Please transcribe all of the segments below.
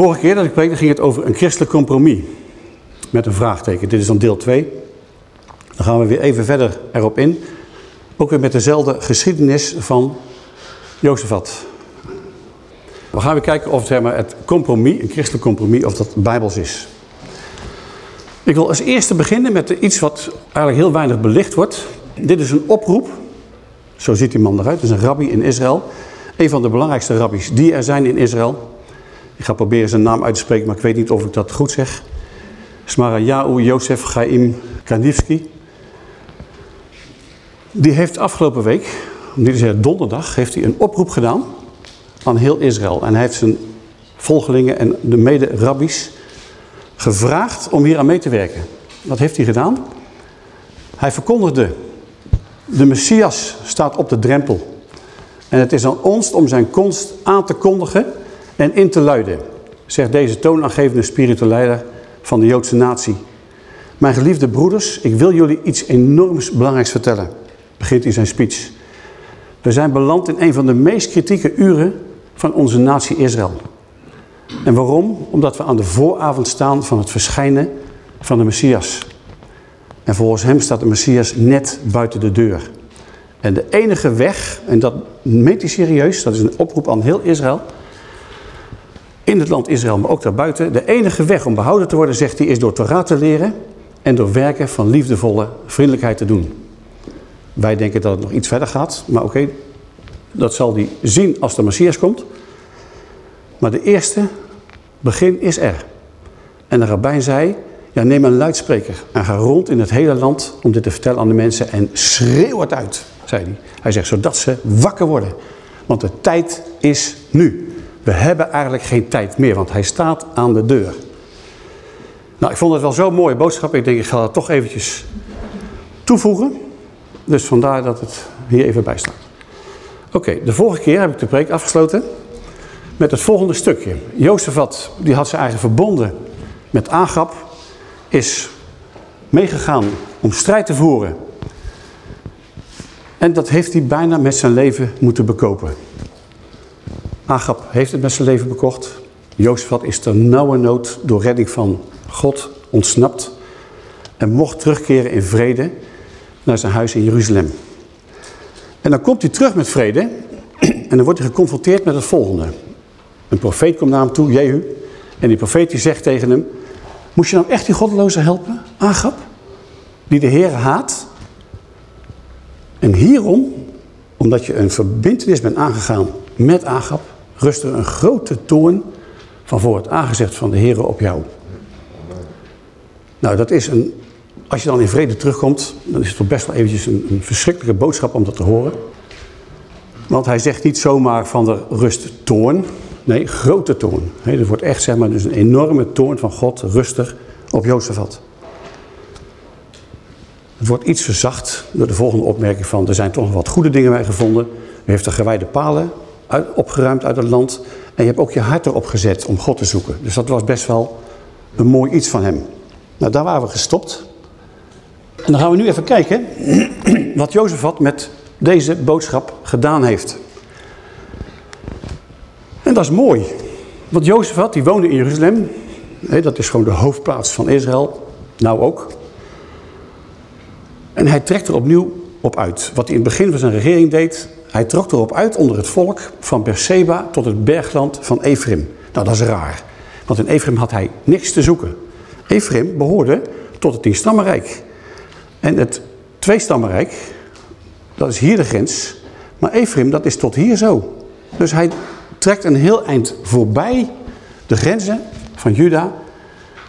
Vorige keer dat ik preekte ging het over een christelijk compromis. Met een vraagteken. Dit is dan deel 2. Dan gaan we weer even verder erop in. Ook weer met dezelfde geschiedenis van Jozefat. We gaan weer kijken of zeg het compromis, een christelijk compromis, of dat bijbels is. Ik wil als eerste beginnen met iets wat eigenlijk heel weinig belicht wordt. Dit is een oproep. Zo ziet die man eruit. Het is een rabbi in Israël. Een van de belangrijkste rabbies die er zijn in Israël. Ik ga proberen zijn naam uit te spreken, maar ik weet niet of ik dat goed zeg. Smarayahu Jozef Chaim Kanivski. Die heeft afgelopen week, dit is donderdag, heeft hij een oproep gedaan aan heel Israël. En hij heeft zijn volgelingen en de mede-rabbies gevraagd om hier aan mee te werken. Wat heeft hij gedaan? Hij verkondigde, de Messias staat op de drempel. En het is aan ons om zijn komst aan te kondigen en in te luiden, zegt deze toonaangevende spirituele leider van de Joodse natie. Mijn geliefde broeders, ik wil jullie iets enorms belangrijks vertellen, begint hij zijn speech. We zijn beland in een van de meest kritieke uren van onze natie Israël. En waarom? Omdat we aan de vooravond staan van het verschijnen van de Messias. En volgens hem staat de Messias net buiten de deur. En de enige weg, en dat meent hij serieus, dat is een oproep aan heel Israël. In het land Israël, maar ook daarbuiten. De enige weg om behouden te worden, zegt hij, is door Torah te leren en door werken van liefdevolle vriendelijkheid te doen. Wij denken dat het nog iets verder gaat, maar oké, dat zal hij zien als de Messias komt. Maar de eerste begin is er. En de rabbijn zei, ja, neem een luidspreker en ga rond in het hele land om dit te vertellen aan de mensen en schreeuw het uit, zei hij. Hij zegt, zodat ze wakker worden. Want de tijd is nu. We hebben eigenlijk geen tijd meer, want hij staat aan de deur. Nou, ik vond het wel zo'n mooie boodschap. Ik denk, ik ga dat toch eventjes toevoegen. Dus vandaar dat het hier even bij staat. Oké, de vorige keer heb ik de preek afgesloten met het volgende stukje. Jozefat, die had zijn eigen verbonden met Agap, is meegegaan om strijd te voeren. En dat heeft hij bijna met zijn leven moeten bekopen. Agap heeft het met zijn leven bekocht. Jozefat is ter nauwe nood door redding van God ontsnapt. En mocht terugkeren in vrede naar zijn huis in Jeruzalem. En dan komt hij terug met vrede. En dan wordt hij geconfronteerd met het volgende. Een profeet komt naar hem toe, Jehu. En die profeet die zegt tegen hem... Moest je nou echt die goddeloze helpen, Agap? Die de Heer haat? En hierom, omdat je een verbindenis bent aangegaan met Agap... rust er een grote toorn van voor het aangezicht van de Heer op jou. Nou, dat is een... Als je dan in vrede terugkomt, dan is het toch best wel eventjes een, verschrikkelijke boodschap om dat te horen. Want hij zegt niet zomaar van de rust toorn, Nee, grote toorn. Er wordt echt zeg maar, dus een enorme toorn van God rustig op Jozefat. Het wordt iets verzacht door de volgende opmerking van... er zijn toch nog wat goede dingen bij gevonden. U heeft de gewijde palen uit, opgeruimd uit het land. En je hebt ook je hart erop gezet om God te zoeken. Dus dat was best wel een mooi iets van hem. Nou, daar waren we gestopt. En dan gaan we nu even kijken wat Jozefat met deze boodschap gedaan heeft. En dat is mooi. Want Jozefat, die woonde in Jeruzalem. dat is gewoon de hoofdplaats van Israël. Nou ook. En hij trekt er opnieuw op uit. Wat hij in het begin van zijn regering deed. Hij trok erop uit onder het volk van Beersheba tot het bergland van Ephraim. Nou, dat is raar. Want in Ephraim had hij niks te zoeken. Ephraim behoorde tot het tienstammenrijk. En het tweestammenrijk, dat is hier de grens. Maar Ephraim, dat is tot hier zo. Dus hij trekt een heel eind voorbij de grenzen van Juda.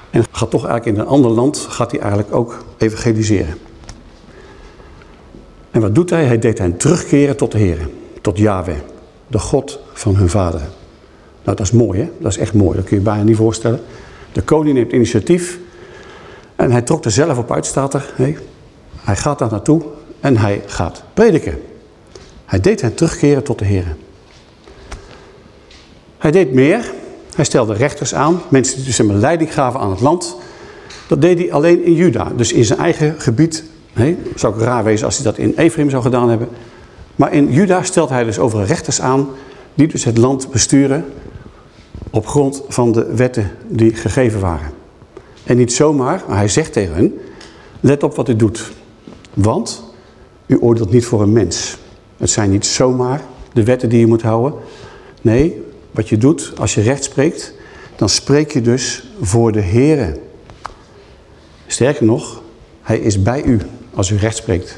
En gaat toch eigenlijk in een ander land, gaat hij eigenlijk ook evangeliseren. En wat doet hij? Hij deed hen terugkeren tot de Heer, tot Yahweh, de God van hun vader. Nou, dat is mooi hè, dat is echt mooi, dat kun je bijna niet voorstellen. De koning neemt initiatief en hij trok er zelf op uit, staat er. Hij gaat daar naartoe en hij gaat prediken. Hij deed hen terugkeren tot de Heer. Hij deed meer. Hij stelde rechters aan, mensen die dus hem leiding gaven aan het land. Dat deed hij alleen in Juda, dus in zijn eigen gebied. Nee, zou ook raar wezen als hij dat in Ephraim zou gedaan hebben. Maar in Juda stelt hij dus overal rechters aan, die dus het land besturen. op grond van de wetten die gegeven waren. En niet zomaar, maar hij zegt tegen hen, let op wat u doet. Want u oordeelt niet voor een mens. Het zijn niet zomaar de wetten die je moet houden. Nee, wat je doet als je recht spreekt, dan spreek je dus voor de Here. Sterker nog, hij is bij u als u recht spreekt.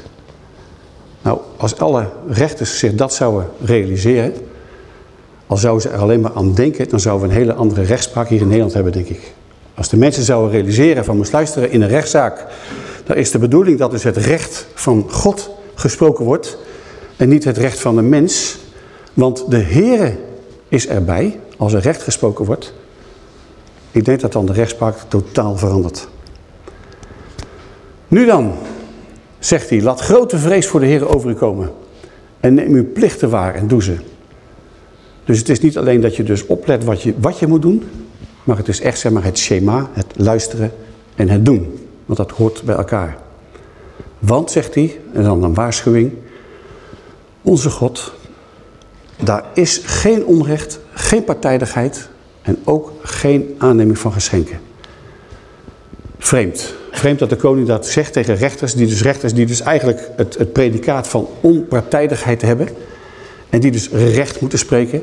Nou, als alle rechters zich dat zouden realiseren, al zouden ze er alleen maar aan denken, dan zouden we een hele andere rechtspraak hier in Nederland hebben, denk ik. Als de mensen zouden realiseren van, moest luisteren, in een rechtszaak, dan is de bedoeling dat dus het recht van God gesproken wordt en niet het recht van de mens. Want de Heere is erbij als er recht gesproken wordt. Ik denk dat dan de rechtspraak totaal verandert. Nu dan, zegt hij, laat grote vrees voor de Heer over u komen. En neem uw plichten waar en doe ze. Dus het is niet alleen dat je dus oplet wat je, wat je moet doen. Maar het is echt zeg maar, het schema, het luisteren en het doen. Want dat hoort bij elkaar. Want, zegt hij, en dan een waarschuwing. Onze God, daar is geen onrecht, geen partijdigheid en ook geen aanneming van geschenken. Vreemd. Vreemd dat de koning dat zegt tegen rechters, die dus rechters die dus eigenlijk het, het predicaat van onpartijdigheid hebben. En die dus recht moeten spreken.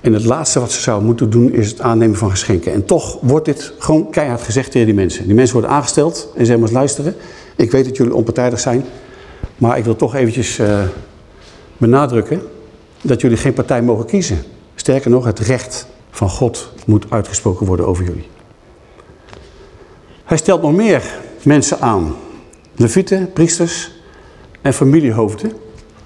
En het laatste wat ze zouden moeten doen is het aannemen van geschenken. En toch wordt dit gewoon keihard gezegd tegen die mensen. Die mensen worden aangesteld en zeggen maar luisteren. Ik weet dat jullie onpartijdig zijn. Maar ik wil toch eventjes uh, benadrukken dat jullie geen partij mogen kiezen. Sterker nog, het recht van God moet uitgesproken worden over jullie. Hij stelt nog meer mensen aan. Levieten, priesters en familiehoofden.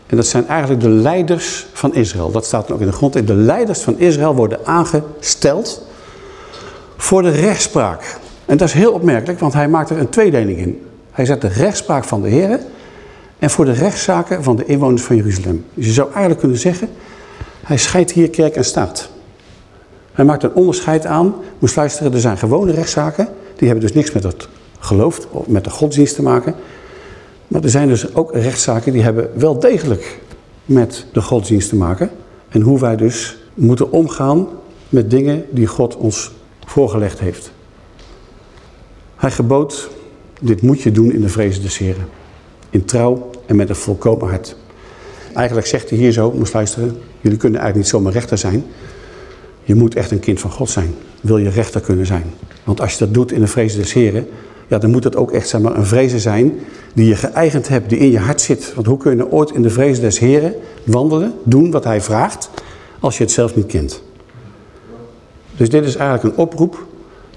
En dat zijn eigenlijk de leiders van Israël. Dat staat ook in de grond. De leiders van Israël worden aangesteld voor de rechtspraak. En dat is heel opmerkelijk, want hij maakt er een tweedeling in. Hij zet de rechtspraak van de Heer en voor de rechtszaken van de inwoners van Jeruzalem. Dus je zou eigenlijk kunnen zeggen, hij scheidt hier kerk en staat. Hij maakt een onderscheid aan. Moest luisteren, er zijn gewone rechtszaken. Die hebben dus niks met het geloof, of met de godsdienst te maken. Maar er zijn dus ook rechtszaken die hebben wel degelijk met de godsdienst te maken. En hoe wij dus moeten omgaan met dingen die God ons voorgelegd heeft. Hij gebood, dit moet je doen in de vrezen des Heren. In trouw en met een volkomen hart. Eigenlijk zegt hij hier zo, moest luisteren, jullie kunnen eigenlijk niet zomaar rechter zijn. Je moet echt een kind van God zijn. Wil je rechter kunnen zijn. Want als je dat doet in de vrezen des Heren, ja, dan moet het ook echt zeg maar, een vrezen zijn die je geëigend hebt, die in je hart zit. Want hoe kun je nou ooit in de vrezen des Heren wandelen, doen wat hij vraagt, als je het zelf niet kent? Dus dit is eigenlijk een oproep,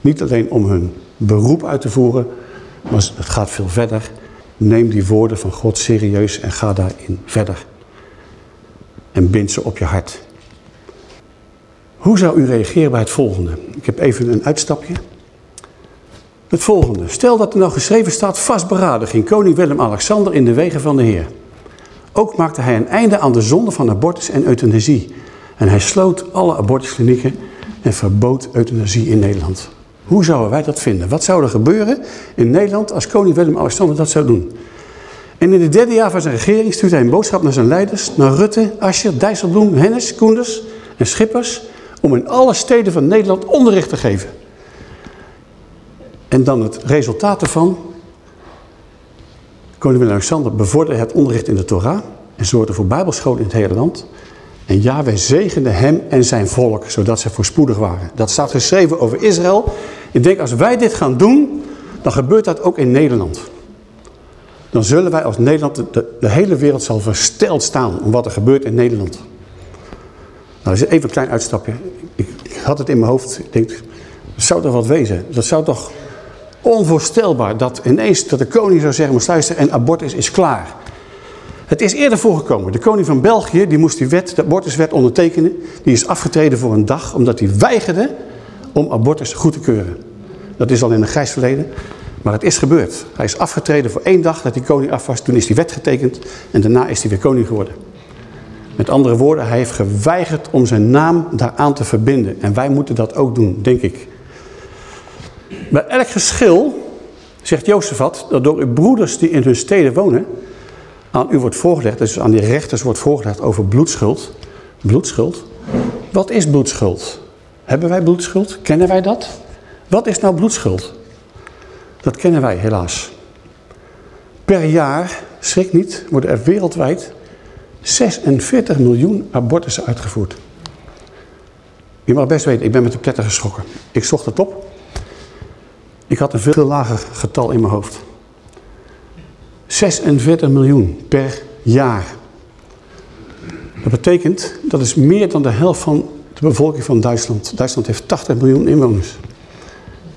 niet alleen om hun beroep uit te voeren, maar het gaat veel verder. Neem die woorden van God serieus en ga daarin verder. En bind ze op je hart. Hoe zou u reageren bij het volgende? Ik heb even een uitstapje. Het volgende. Stel dat er nou geschreven staat, vastberaden ging koning Willem-Alexander in de wegen van de Heer. Ook maakte hij een einde aan de zonde van abortus en euthanasie. En hij sloot alle abortusklinieken en verbood euthanasie in Nederland. Hoe zouden wij dat vinden? Wat zou er gebeuren in Nederland als koning Willem-Alexander dat zou doen? En in het derde jaar van zijn regering stuurde hij een boodschap naar zijn leiders, naar Rutte, Ascher, Dijsselbloem, Hennis, Koenders en Schippers, om in alle steden van Nederland onderricht te geven. En dan het resultaat ervan. Koning Willem-Alexander bevorderde het onderricht in de Torah en zorgde voor bijbelscholen in het hele land. En Yahweh zegende hem en zijn volk, zodat ze voorspoedig waren. Dat staat geschreven over Israël. Ik denk, als wij dit gaan doen, dan gebeurt dat ook in Nederland. Dan zullen wij als Nederland, de, de hele wereld zal versteld staan om wat er gebeurt in Nederland. Nou, is even een klein uitstapje. Ik, ik had het in mijn hoofd. Ik denk, dat zou toch wat wezen? Dat zou toch onvoorstelbaar dat ineens dat de koning zou zeggen, luister, en abortus is klaar. Het is eerder voorgekomen. De koning van België die moest die wet, de abortuswet ondertekenen. Die is afgetreden voor een dag omdat hij weigerde om abortus goed te keuren. Dat is al in een grijs verleden. Maar het is gebeurd. Hij is afgetreden voor één dag dat die koning af was. Toen is die wet getekend en daarna is hij weer koning geworden. Met andere woorden, hij heeft geweigerd om zijn naam daaraan te verbinden. En wij moeten dat ook doen, denk ik. Bij elk geschil, zegt Jozefat, dat door uw broeders die in hun steden wonen, aan u wordt voorgelegd, dus aan die rechters wordt voorgelegd over bloedschuld. Bloedschuld. Wat is bloedschuld? Hebben wij bloedschuld? Kennen wij dat? Wat is nou bloedschuld? Dat kennen wij helaas. Per jaar, schrik niet, worden er wereldwijd 46 miljoen abortussen uitgevoerd. Je mag best weten, ik ben met de pletter geschrokken. Ik zocht het op. Ik had een veel lager getal in mijn hoofd. 46 miljoen per jaar. Dat betekent, dat is meer dan de helft van de bevolking van Duitsland. Duitsland heeft 80 miljoen inwoners.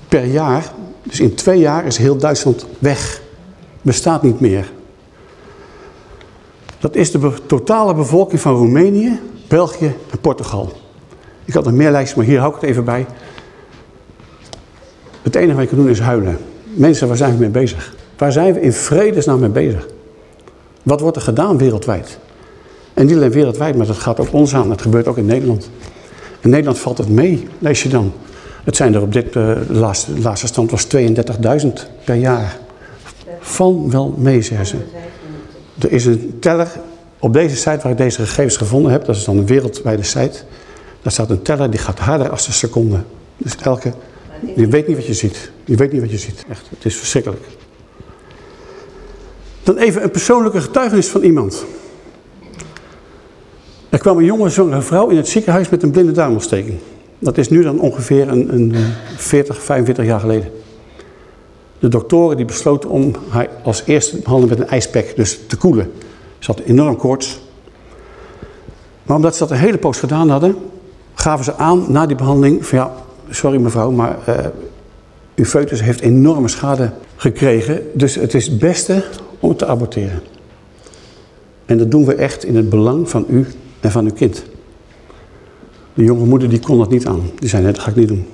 Per jaar, dus in twee jaar is heel Duitsland weg. Bestaat niet meer. Dat is de totale bevolking van Roemenië, België en Portugal. Ik had een meer lijst, maar hier hou ik het even bij. Het enige wat je kan doen is huilen. Mensen, waar zijn we mee bezig? Waar zijn we in vredesnaam mee bezig? Wat wordt er gedaan wereldwijd? En niet alleen wereldwijd, maar dat gaat ook ons aan. Dat gebeurt ook in Nederland. In Nederland valt het mee, lees je dan. Het zijn er op dit, de, laatste, laatste stand was 32.000 per jaar. Van wel mee, zeggen ze. Er is een teller op deze site waar ik deze gegevens gevonden heb. Dat is dan een wereldwijde site. Daar staat een teller die gaat harder als de seconde. Dus elke... Je weet niet wat je ziet. Je weet niet wat je ziet. Echt, het is verschrikkelijk. Dan even een persoonlijke getuigenis van iemand. Er kwam een jonge zwangere vrouw in het ziekenhuis met een blinde duimontsteking. Dat is nu dan ongeveer een, een 40, 45 jaar geleden. De doktoren die besloten om haar als eerste te behandelen met een ijspek, dus te koelen. Ze had enorm koorts. Maar omdat ze dat een hele poos gedaan hadden, gaven ze aan na die behandeling van ja, sorry mevrouw, maar uh, uw foetus heeft enorme schade gekregen. Dus het is het beste om te aborteren. En dat doen we echt in het belang van u en van uw kind. De jonge moeder die kon dat niet aan. Die zei net, dat ga ik niet doen.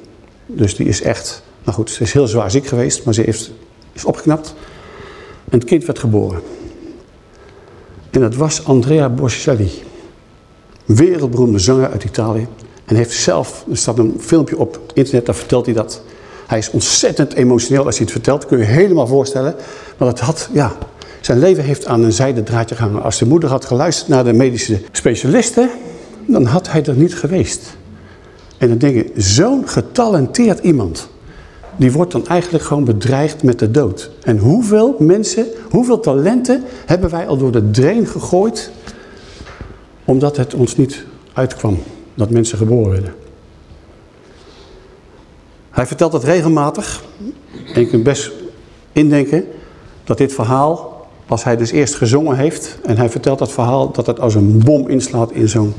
Dus die is echt, nou goed, ze is heel zwaar ziek geweest, maar ze heeft, is opgeknapt. En het kind werd geboren. En dat was Andrea Bocelli. Wereldberoemde zanger uit Italië. En heeft zelf, er staat een filmpje op internet, daar vertelt hij dat. Hij is ontzettend emotioneel als hij het vertelt. Kun je je helemaal voorstellen. Maar het had, ja, zijn leven heeft aan een zijde draadje gehangen. Als de moeder had geluisterd naar de medische specialisten, dan had hij er niet geweest. En dan denk je, zo'n getalenteerd iemand, die wordt dan eigenlijk gewoon bedreigd met de dood. En hoeveel mensen, hoeveel talenten hebben wij al door de drain gegooid, omdat het ons niet uitkwam dat mensen geboren werden. Hij vertelt dat regelmatig. En je kunt best indenken dat dit verhaal, als hij dus eerst gezongen heeft... en hij vertelt dat verhaal, dat het als een bom inslaat in zo'n...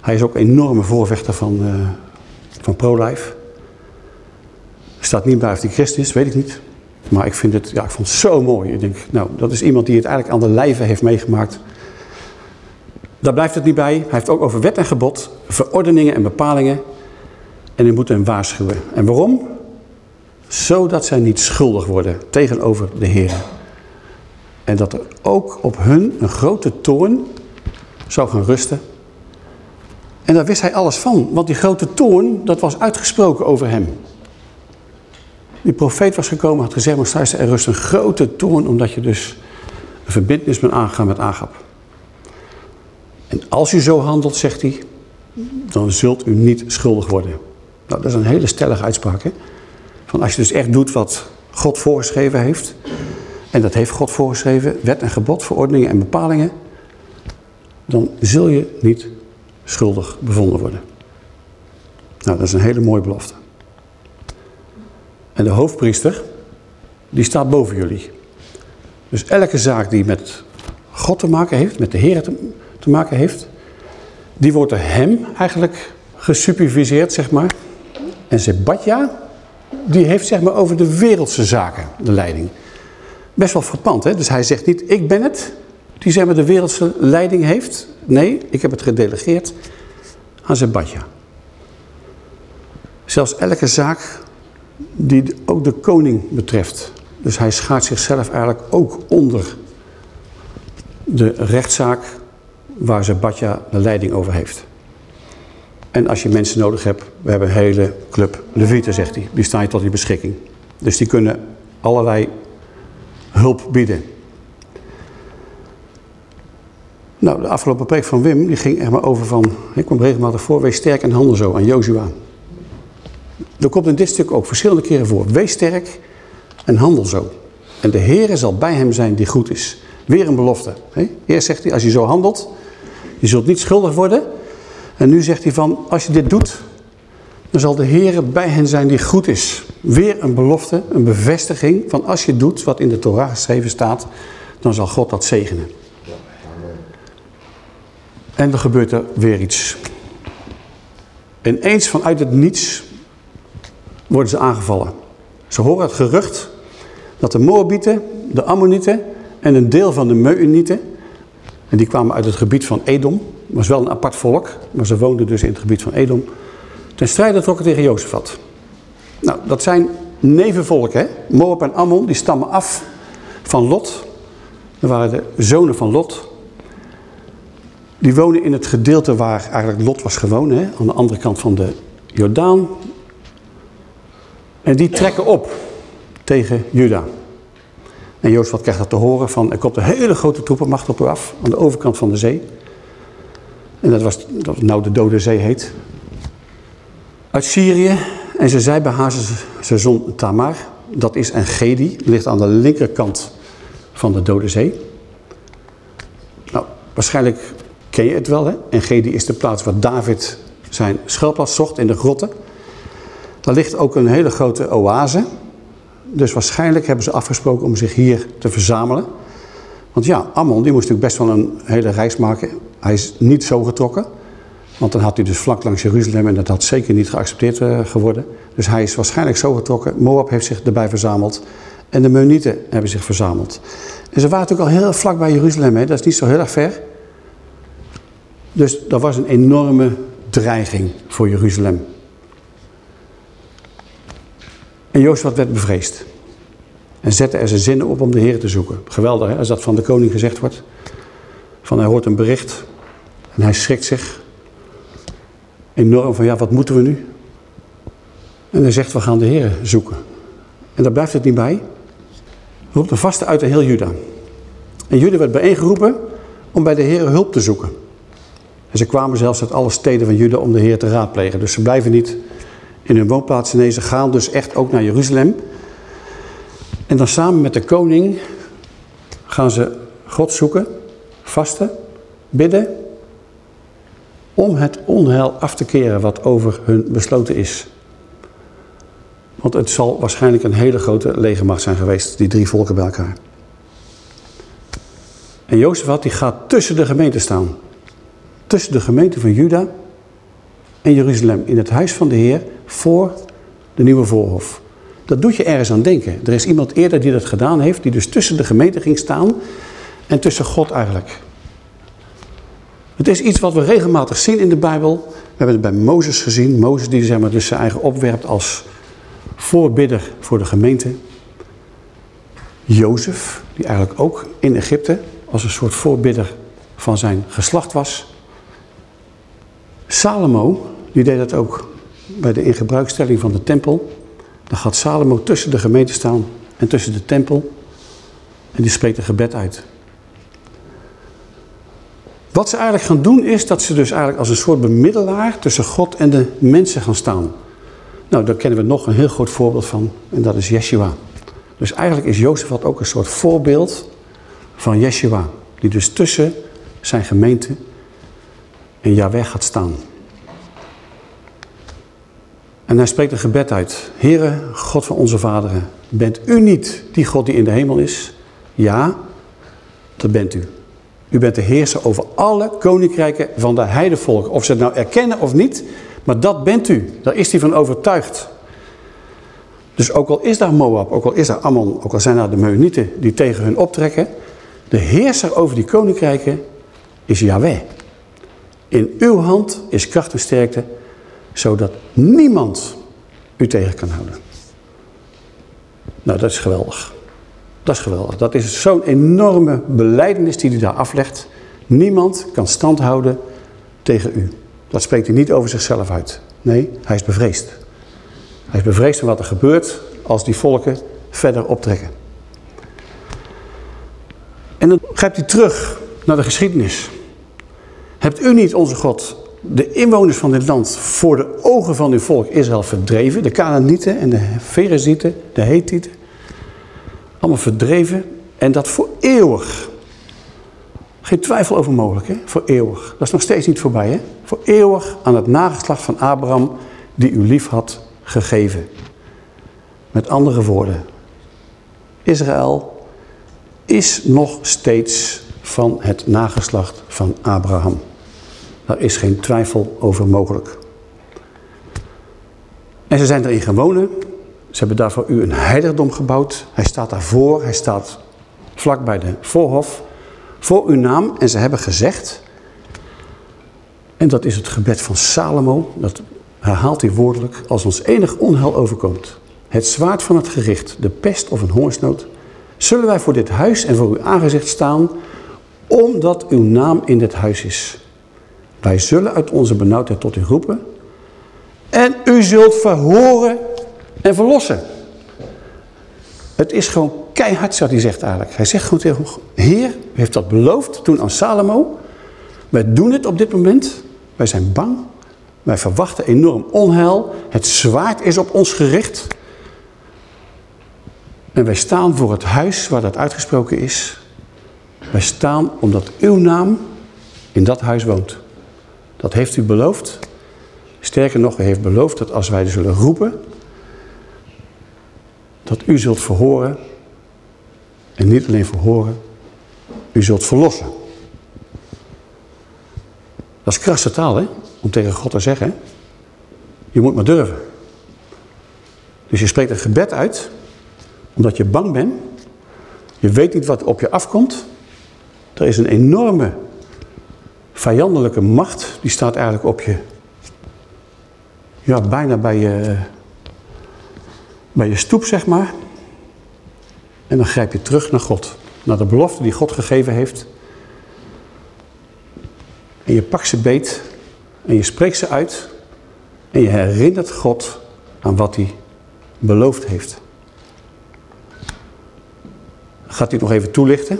Hij is ook een enorme voorvechter van, uh, van pro-life. Staat niet bij of hij christen is, weet ik niet. Maar ik, vind het, ja, ik vond het zo mooi. Ik denk, nou, dat is iemand die het eigenlijk aan de lijve heeft meegemaakt... Daar blijft het niet bij. Hij heeft ook over wet en gebod, verordeningen en bepalingen. En u moet hen waarschuwen. En waarom? Zodat zij niet schuldig worden tegenover de Heer. En dat er ook op hun een grote toorn zou gaan rusten. En daar wist hij alles van. Want die grote toorn, dat was uitgesproken over hem. Die profeet was gekomen, had gezegd, maar straks er rust een grote toorn, omdat je dus een verbindenis bent aangegaan met Agap. En als u zo handelt, zegt hij, dan zult u niet schuldig worden. Nou, dat is een hele stellige uitspraak. Hè? Van als je dus echt doet wat God voorgeschreven heeft, en dat heeft God voorgeschreven, wet en gebod, verordeningen en bepalingen, dan zul je niet schuldig bevonden worden. Nou, dat is een hele mooie belofte. En de hoofdpriester, die staat boven jullie. Dus elke zaak die met God te maken heeft, met de Heer te, te maken heeft, die wordt door hem eigenlijk gesuperviseerd, zeg maar. En Sebadja, die heeft zeg maar over de wereldse zaken de leiding. Best wel verpand, hè? Dus hij zegt niet, ik ben het, die zeg maar de wereldse leiding heeft. Nee, ik heb het gedelegeerd aan Sebadja. Zelfs elke zaak die ook de koning betreft. Dus hij schaart zichzelf eigenlijk ook onder de rechtszaak waar Zabadja de leiding over heeft. En als je mensen nodig hebt, we hebben een hele club levieten, zegt hij. Die staan je tot je beschikking. Dus die kunnen allerlei hulp bieden. Nou, de afgelopen preek van Wim, die ging er maar over van... Ik kwam regelmatig voor, wees sterk en handen zo aan Jozua. Er komt in dit stuk ook verschillende keren voor. Wees sterk en handel zo. En de Heere zal bij hem zijn die goed is. Weer een belofte. Eerst zegt hij, als je zo handelt, je zult niet schuldig worden. En nu zegt hij van, als je dit doet, dan zal de Heere bij hen zijn die goed is. Weer een belofte, een bevestiging van als je doet wat in de Torah geschreven staat, dan zal God dat zegenen. En er gebeurt er weer iets. En eens vanuit het niets worden ze aangevallen. Ze horen het gerucht dat de Moabieten, de Ammonieten en een deel van de Meunieten, en die kwamen uit het gebied van Edom, was wel een apart volk, maar ze woonden dus in het gebied van Edom, ten strijde trokken tegen Jozefat. Nou, dat zijn nevenvolken, hè? Moab en Ammon, die stammen af van Lot. Dat waren de zonen van Lot. Die wonen in het gedeelte waar eigenlijk Lot was gewoond, hè? aan de andere kant van de Jordaan. En die trekken op tegen Juda. En Jozef krijgt dat te horen van, er komt een hele grote troepenmacht op u af, aan de overkant van de zee. En dat was, dat nou de Dode Zee heet. Uit Syrië. En ze zei bij haar zijn Tamar, dat is een Gedi, ligt aan de linkerkant van de Dode Zee. Nou, waarschijnlijk ken je het wel, hè? En Gedi is de plaats waar David zijn schuilplaats zocht in de grotten. Daar ligt ook een hele grote oase. Dus waarschijnlijk hebben ze afgesproken om zich hier te verzamelen. Want ja, Ammon die moest natuurlijk best wel een hele reis maken. Hij is niet zo getrokken. Want dan had hij dus vlak langs Jeruzalem en dat had zeker niet geaccepteerd uh, geworden. Dus hij is waarschijnlijk zo getrokken. Moab heeft zich erbij verzameld. En de Meunieten hebben zich verzameld. En ze waren natuurlijk al heel vlak bij Jeruzalem. Hè? Dat is niet zo heel erg ver. Dus dat was een enorme dreiging voor Jeruzalem. En Jozef werd bevreesd. En zette er zijn zinnen op om de Heer te zoeken. Geweldig hè, als dat van de koning gezegd wordt. Van hij hoort een bericht. En hij schrikt zich. Enorm van ja, wat moeten we nu? En hij zegt we gaan de Heer zoeken. En daar blijft het niet bij. Roept een vaste uit de heel Juda. En Juda werd bijeengeroepen om bij de Heer hulp te zoeken. En ze kwamen zelfs uit alle steden van Juda om de Heer te raadplegen. Dus ze blijven niet in hun woonplaats ineens. Ze gaan dus echt ook naar Jeruzalem. En dan samen met de koning gaan ze God zoeken, vasten, bidden. Om het onheil af te keren wat over hun besloten is. Want het zal waarschijnlijk een hele grote legermacht zijn geweest, die drie volken bij elkaar. En Jozef die gaat tussen de gemeenten staan. Tussen de gemeente van Juda en Jeruzalem. In het huis van de Heer voor de nieuwe voorhof. Dat doet je ergens aan denken. Er is iemand eerder die dat gedaan heeft, die dus tussen de gemeente ging staan en tussen God eigenlijk. Het is iets wat we regelmatig zien in de Bijbel. We hebben het bij Mozes gezien. Mozes die zeg maar, dus zijn eigen opwerpt als voorbidder voor de gemeente. Jozef, die eigenlijk ook in Egypte als een soort voorbidder van zijn geslacht was. Salomo, die deed dat ook bij de ingebruikstelling van de tempel. Dan gaat Salomo tussen de gemeente staan en tussen de tempel. En die spreekt een gebed uit. Wat ze eigenlijk gaan doen is dat ze dus eigenlijk als een soort bemiddelaar tussen God en de mensen gaan staan. Nou, daar kennen we nog een heel groot voorbeeld van en dat is Yeshua. Dus eigenlijk is Jozef ook een soort voorbeeld van Yeshua. Die dus tussen zijn gemeente en Yahweh gaat staan. En hij spreekt een gebed uit. Heere, God van onze vaderen, bent u niet die God die in de hemel is? Ja, dat bent u. U bent de heerser over alle koninkrijken van de heidevolk. Of ze het nou erkennen of niet, maar dat bent u. Daar is hij van overtuigd. Dus ook al is daar Moab, ook al is daar Ammon, ook al zijn daar de Meunieten die tegen hun optrekken. De heerser over die koninkrijken is Yahweh. In uw hand is kracht en sterkte zodat niemand u tegen kan houden. Nou, dat is geweldig. Dat is geweldig. Dat is zo'n enorme beleidenis die hij daar aflegt. Niemand kan stand houden tegen u. Dat spreekt hij niet over zichzelf uit. Nee, hij is bevreesd. Hij is bevreesd van wat er gebeurt als die volken verder optrekken. En dan grijpt hij terug naar de geschiedenis. Hebt u niet onze God de inwoners van dit land voor de ogen van uw volk Israël verdreven. De Canaanieten en de Ferezieten, de Hethieten. Allemaal verdreven. En dat voor eeuwig. Geen twijfel over mogelijk, hè? Voor eeuwig. Dat is nog steeds niet voorbij, hè? Voor eeuwig aan het nageslacht van Abraham die u lief had gegeven. Met andere woorden. Israël is nog steeds van het nageslacht van Abraham. Daar is geen twijfel over mogelijk. En ze zijn erin gewonnen. Ze hebben daar voor u een heiligdom gebouwd. Hij staat daarvoor. Hij staat vlak bij de voorhof. Voor uw naam. En ze hebben gezegd. En dat is het gebed van Salomo. Dat herhaalt hij woordelijk. Als ons enig onheil overkomt. Het zwaard van het gericht. De pest of een hongersnood. Zullen wij voor dit huis en voor uw aangezicht staan. Omdat uw naam in dit huis is. Wij zullen uit onze benauwdheid tot u roepen. En u zult verhoren en verlossen. Het is gewoon keihard wat hij zegt eigenlijk. Hij zegt gewoon tegen Heer, u heeft dat beloofd toen aan Salomo. Wij doen het op dit moment. Wij zijn bang. Wij verwachten enorm onheil. Het zwaard is op ons gericht. En wij staan voor het huis waar dat uitgesproken is. Wij staan omdat uw naam in dat huis woont. Dat heeft u beloofd. Sterker nog, u heeft beloofd dat als wij zullen roepen, dat u zult verhoren. En niet alleen verhoren, u zult verlossen. Dat is krasse taal, hè? Om tegen God te zeggen. Je moet maar durven. Dus je spreekt een gebed uit, omdat je bang bent. Je weet niet wat op je afkomt. Er is een enorme vijandelijke macht, die staat eigenlijk op je, ja, bijna bij je, bij je stoep, zeg maar. En dan grijp je terug naar God, naar de belofte die God gegeven heeft. En je pakt ze beet en je spreekt ze uit en je herinnert God aan wat hij beloofd heeft. Gaat hij nog even toelichten?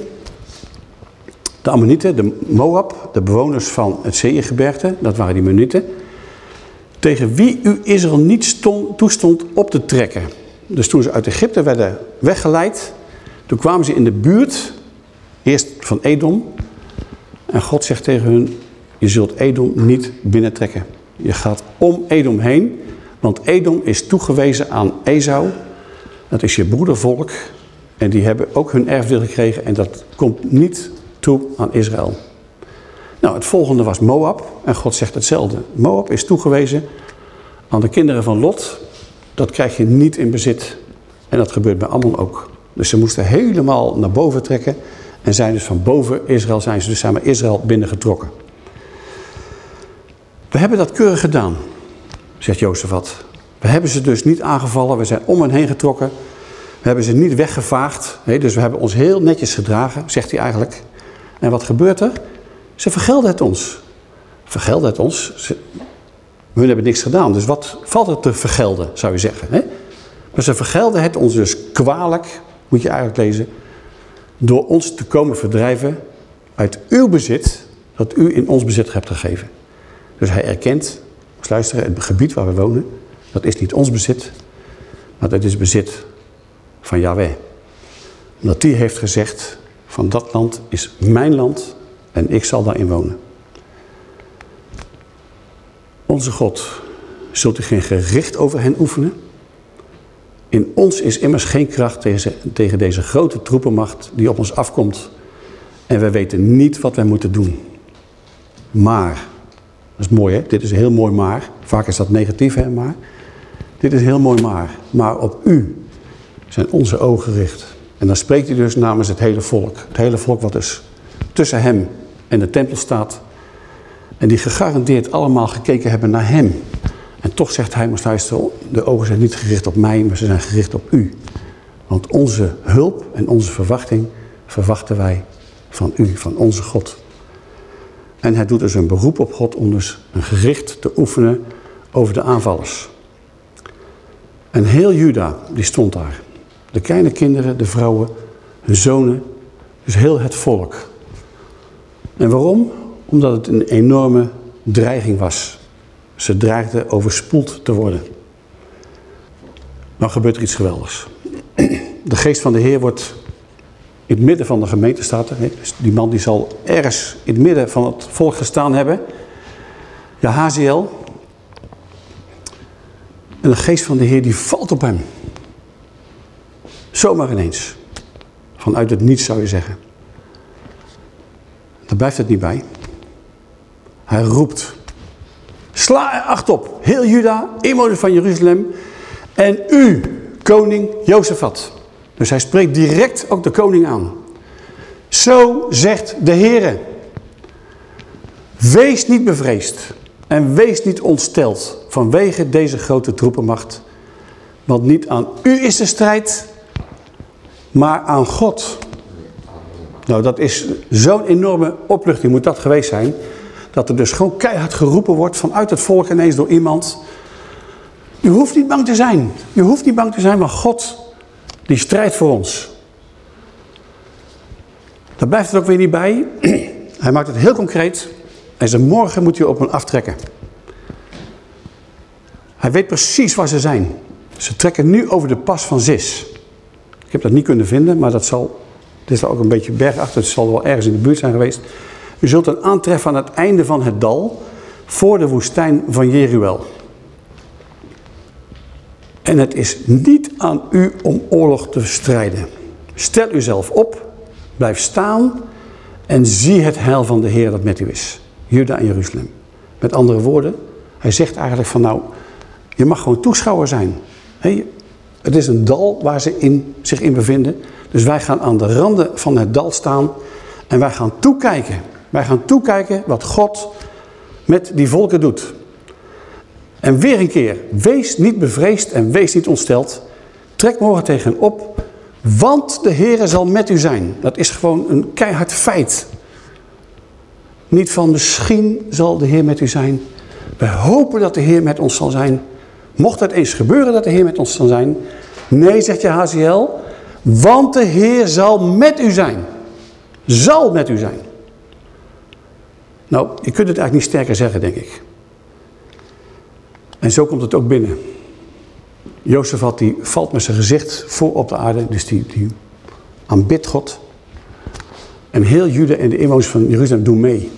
De Ammonieten, de Moab, de bewoners van het Zeeëngebergte, dat waren die Ammonieten, tegen wie u Israël niet stond, toestond op te trekken. Dus toen ze uit Egypte werden weggeleid, toen kwamen ze in de buurt, eerst van Edom, en God zegt tegen hun, je zult Edom niet binnentrekken. Je gaat om Edom heen, want Edom is toegewezen aan Esau, dat is je broedervolk, en die hebben ook hun erfdeel gekregen en dat komt niet aan Israël. Nou, het volgende was Moab. En God zegt hetzelfde. Moab is toegewezen aan de kinderen van Lot. Dat krijg je niet in bezit. En dat gebeurt bij Ammon ook. Dus ze moesten helemaal naar boven trekken. En zijn dus van boven Israël, zijn ze dus samen Israël binnengetrokken. We hebben dat keurig gedaan, zegt Jozefat. We hebben ze dus niet aangevallen, we zijn om hen heen getrokken. We hebben ze niet weggevaagd. dus we hebben ons heel netjes gedragen, zegt hij eigenlijk. En wat gebeurt er? Ze vergelden het ons. Vergelden het ons? Ze, hun hebben niks gedaan. Dus wat valt er te vergelden, zou je zeggen. Hè? Maar ze vergelden het ons dus kwalijk, moet je eigenlijk lezen, door ons te komen verdrijven uit uw bezit, dat u in ons bezit hebt gegeven. Dus hij erkent, luisteren, het gebied waar we wonen, dat is niet ons bezit, maar dat is bezit van Yahweh. Omdat die heeft gezegd, van dat land is mijn land en ik zal daarin wonen. Onze God, zult u geen gericht over hen oefenen? In ons is immers geen kracht tegen deze grote troepenmacht die op ons afkomt. En wij weten niet wat wij moeten doen. Maar, dat is mooi hè, dit is heel mooi maar. Vaak is dat negatief hè, maar. Dit is heel mooi maar. Maar op u zijn onze ogen gericht. En dan spreekt hij dus namens het hele volk. Het hele volk wat dus tussen hem en de tempel staat. En die gegarandeerd allemaal gekeken hebben naar hem. En toch zegt hij, de ogen zijn niet gericht op mij, maar ze zijn gericht op u. Want onze hulp en onze verwachting verwachten wij van u, van onze God. En hij doet dus een beroep op God om dus een gericht te oefenen over de aanvallers. En heel Juda, die stond daar. De kleine kinderen, de vrouwen, hun zonen, dus heel het volk. En waarom? Omdat het een enorme dreiging was. Ze dreigden overspoeld te worden. Dan gebeurt er iets geweldigs. De geest van de Heer wordt in het midden van de gemeente staat. Dus die man die zal ergens in het midden van het volk gestaan hebben. Ja, Haziel. En de geest van de Heer die valt op hem. Zomaar ineens. Vanuit het niets zou je zeggen. Daar blijft het niet bij. Hij roept. Sla acht op. Heel Juda, inwoners van Jeruzalem. En u, koning Jozefat. Dus hij spreekt direct ook de koning aan. Zo zegt de Heer. Wees niet bevreesd en wees niet ontsteld vanwege deze grote troepenmacht. Want niet aan u is de strijd, maar aan God. Nou, dat is zo'n enorme opluchting moet dat geweest zijn. Dat er dus gewoon keihard geroepen wordt vanuit het volk ineens door iemand. U hoeft niet bang te zijn. U hoeft niet bang te zijn, maar God die strijdt voor ons. Daar blijft het ook weer niet bij. Hij maakt het heel concreet. En ze morgen moet u op hem aftrekken. Hij weet precies waar ze zijn. Ze trekken nu over de pas van Zis. Ik heb dat niet kunnen vinden, maar dat zal... Het is ook een beetje bergachtig, het zal wel ergens in de buurt zijn geweest. U zult een aantreffen aan het einde van het dal, voor de woestijn van Jeruel. En het is niet aan u om oorlog te strijden. Stel uzelf op, blijf staan en zie het heil van de Heer dat met u is. Juda en Jeruzalem. Met andere woorden, hij zegt eigenlijk van nou, je mag gewoon toeschouwer zijn. Het is een dal waar ze in, zich in bevinden. Dus wij gaan aan de randen van het dal staan en wij gaan toekijken. Wij gaan toekijken wat God met die volken doet. En weer een keer, wees niet bevreesd en wees niet ontsteld. Trek morgen tegen op, want de Heer zal met u zijn. Dat is gewoon een keihard feit. Niet van misschien zal de Heer met u zijn. We hopen dat de Heer met ons zal zijn. Mocht het eens gebeuren dat de Heer met ons zal zijn. Nee, zegt je HCL. Want de Heer zal met u zijn. Zal met u zijn. Nou, je kunt het eigenlijk niet sterker zeggen, denk ik. En zo komt het ook binnen. Jozefat die valt met zijn gezicht voor op de aarde, dus die, die aanbidt God. En heel Jude en de inwoners van Jeruzalem doen mee.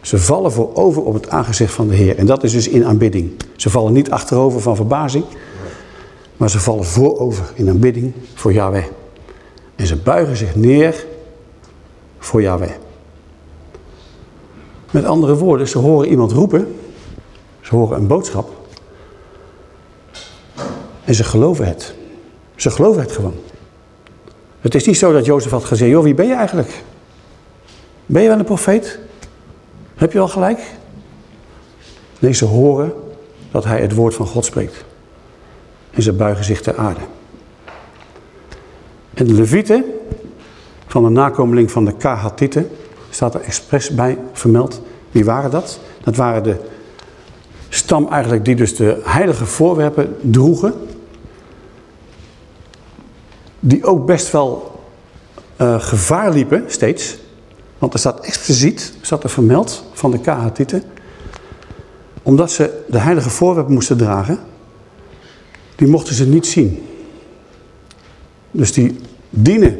Ze vallen voorover op het aangezicht van de Heer. En dat is dus in aanbidding. Ze vallen niet achterover van verbazing. Maar ze vallen voorover in aanbidding voor Yahweh. En ze buigen zich neer voor Yahweh. Met andere woorden, ze horen iemand roepen. Ze horen een boodschap. En ze geloven het. Ze geloven het gewoon. Het is niet zo dat Jozef had gezegd, joh, wie ben je eigenlijk? Ben je wel een profeet? Heb je wel gelijk? Nee, ze horen dat hij het woord van God spreekt. En ze buigen zich ter aarde. En de levieten, van de nakomeling van de Kahatieten, staat er expres bij vermeld. Wie waren dat? Dat waren de stam eigenlijk die dus de heilige voorwerpen droegen. Die ook best wel uh, gevaar liepen steeds. Want er staat expliciet, staat er vermeld van de Kahatieten. Omdat ze de heilige voorwerpen moesten dragen. Die mochten ze niet zien. Dus die dienen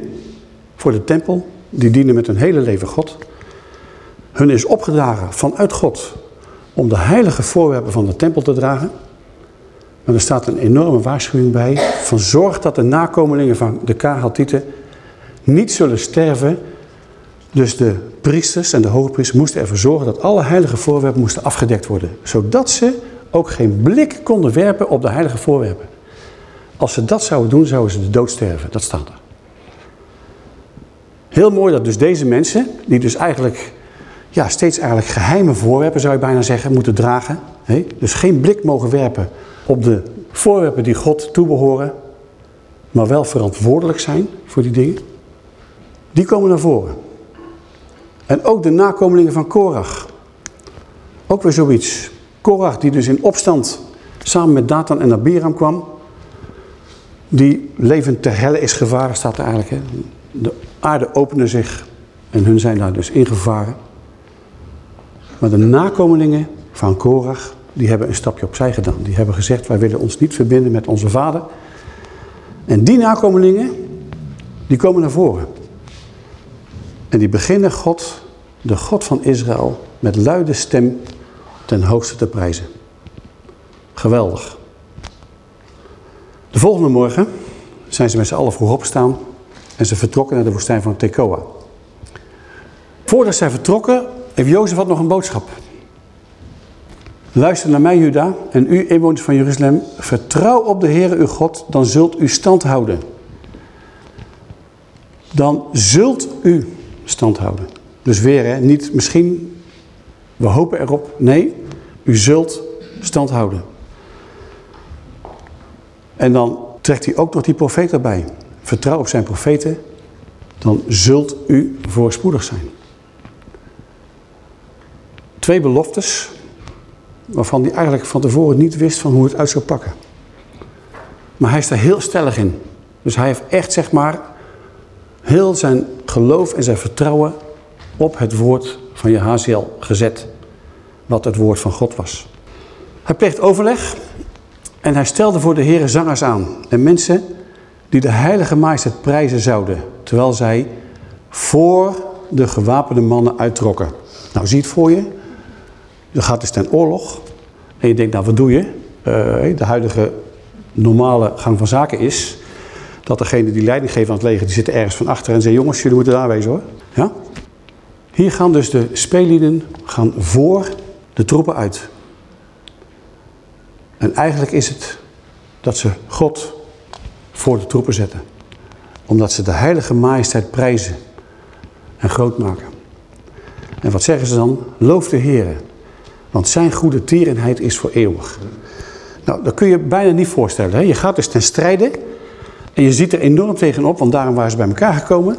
voor de tempel. Die dienen met hun hele leven God. Hun is opgedragen vanuit God om de heilige voorwerpen van de tempel te dragen. Maar er staat een enorme waarschuwing bij. Van zorg dat de nakomelingen van de Kahatieten niet zullen sterven. Dus de priesters en de hogepriesters moesten ervoor zorgen dat alle heilige voorwerpen moesten afgedekt worden. Zodat ze ook geen blik konden werpen op de heilige voorwerpen. Als ze dat zouden doen, zouden ze de dood sterven. Dat staat er. Heel mooi dat dus deze mensen, die dus eigenlijk ja, steeds eigenlijk geheime voorwerpen zou je bijna zeggen, moeten dragen. Dus geen blik mogen werpen op de voorwerpen die God toebehoren, maar wel verantwoordelijk zijn voor die dingen. Die komen naar voren. En ook de nakomelingen van Korach. Ook weer zoiets. Korach die dus in opstand samen met Datan en Abiram kwam. Die levend ter helle is gevaren, staat er eigenlijk. Hè? De aarde opende zich en hun zijn daar dus ingevaren. Maar de nakomelingen van Korach, die hebben een stapje opzij gedaan. Die hebben gezegd, wij willen ons niet verbinden met onze vader. En die nakomelingen, die komen naar voren. En die beginnen God, de God van Israël, met luide stem ten hoogste te prijzen. Geweldig. De volgende morgen zijn ze met z'n allen vroeg opgestaan en ze vertrokken naar de woestijn van Tekoa. Voordat zij vertrokken, heeft Jozef had nog een boodschap. Luister naar mij, Juda, en u, inwoners van Jeruzalem. Vertrouw op de Heere uw God, dan zult u stand houden. Dan zult u stand houden. Dus weer, hè, niet misschien, we hopen erop. Nee, u zult stand houden. En dan trekt hij ook nog die profeet erbij. Vertrouw op zijn profeten, dan zult u voorspoedig zijn. Twee beloftes waarvan hij eigenlijk van tevoren niet wist van hoe het uit zou pakken. Maar hij is daar heel stellig in. Dus hij heeft echt zeg maar heel zijn geloof en zijn vertrouwen op het woord van Jehaziel gezet. Wat het woord van God was. Hij pleegt overleg en hij stelde voor de heren zangers aan. En mensen die de heilige majesteit prijzen zouden. Terwijl zij voor de gewapende mannen uittrokken. Nou, zie het voor je. Je gaat dus ten oorlog. En je denkt, nou wat doe je? Uh, de huidige normale gang van zaken is... dat degene die leiding geeft aan het leger... die zitten ergens van achter en zeggen... jongens, jullie moeten daar wezen hoor. Ja? Hier gaan dus de speellieden gaan voor de troepen uit. En eigenlijk is het dat ze God voor de troepen zetten. Omdat ze de heilige majesteit prijzen en groot maken. En wat zeggen ze dan? Loof de Heer, want zijn goede tierenheid is voor eeuwig. Nou, dat kun je bijna niet voorstellen. Hè? Je gaat dus ten strijde en je ziet er enorm tegenop, want daarom waren ze bij elkaar gekomen.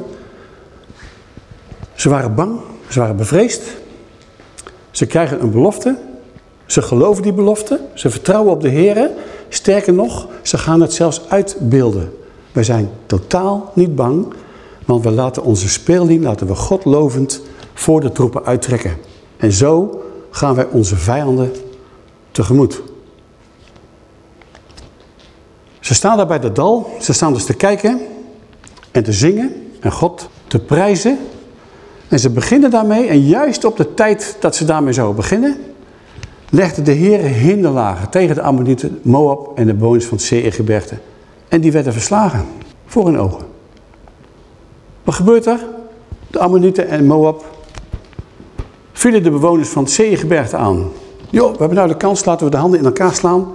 Ze waren bang, ze waren bevreesd. Ze krijgen een belofte. Ze geloven die belofte. Ze vertrouwen op de Heer. Sterker nog, ze gaan het zelfs uitbeelden. Wij zijn totaal niet bang, want we laten onze speellien, laten we God lovend voor de troepen uittrekken. En zo gaan wij onze vijanden tegemoet. Ze staan daar bij de dal, ze staan dus te kijken en te zingen en God te prijzen. En ze beginnen daarmee en juist op de tijd dat ze daarmee zouden beginnen, legde de Heer hinderlagen tegen de Ammonieten, Moab en de bewoners van het Seirgebergte. En die werden verslagen voor hun ogen. Wat gebeurt er? De Ammonieten en Moab vielen de bewoners van het Seirgebergte aan. Jo, we hebben nou de kans, laten we de handen in elkaar slaan.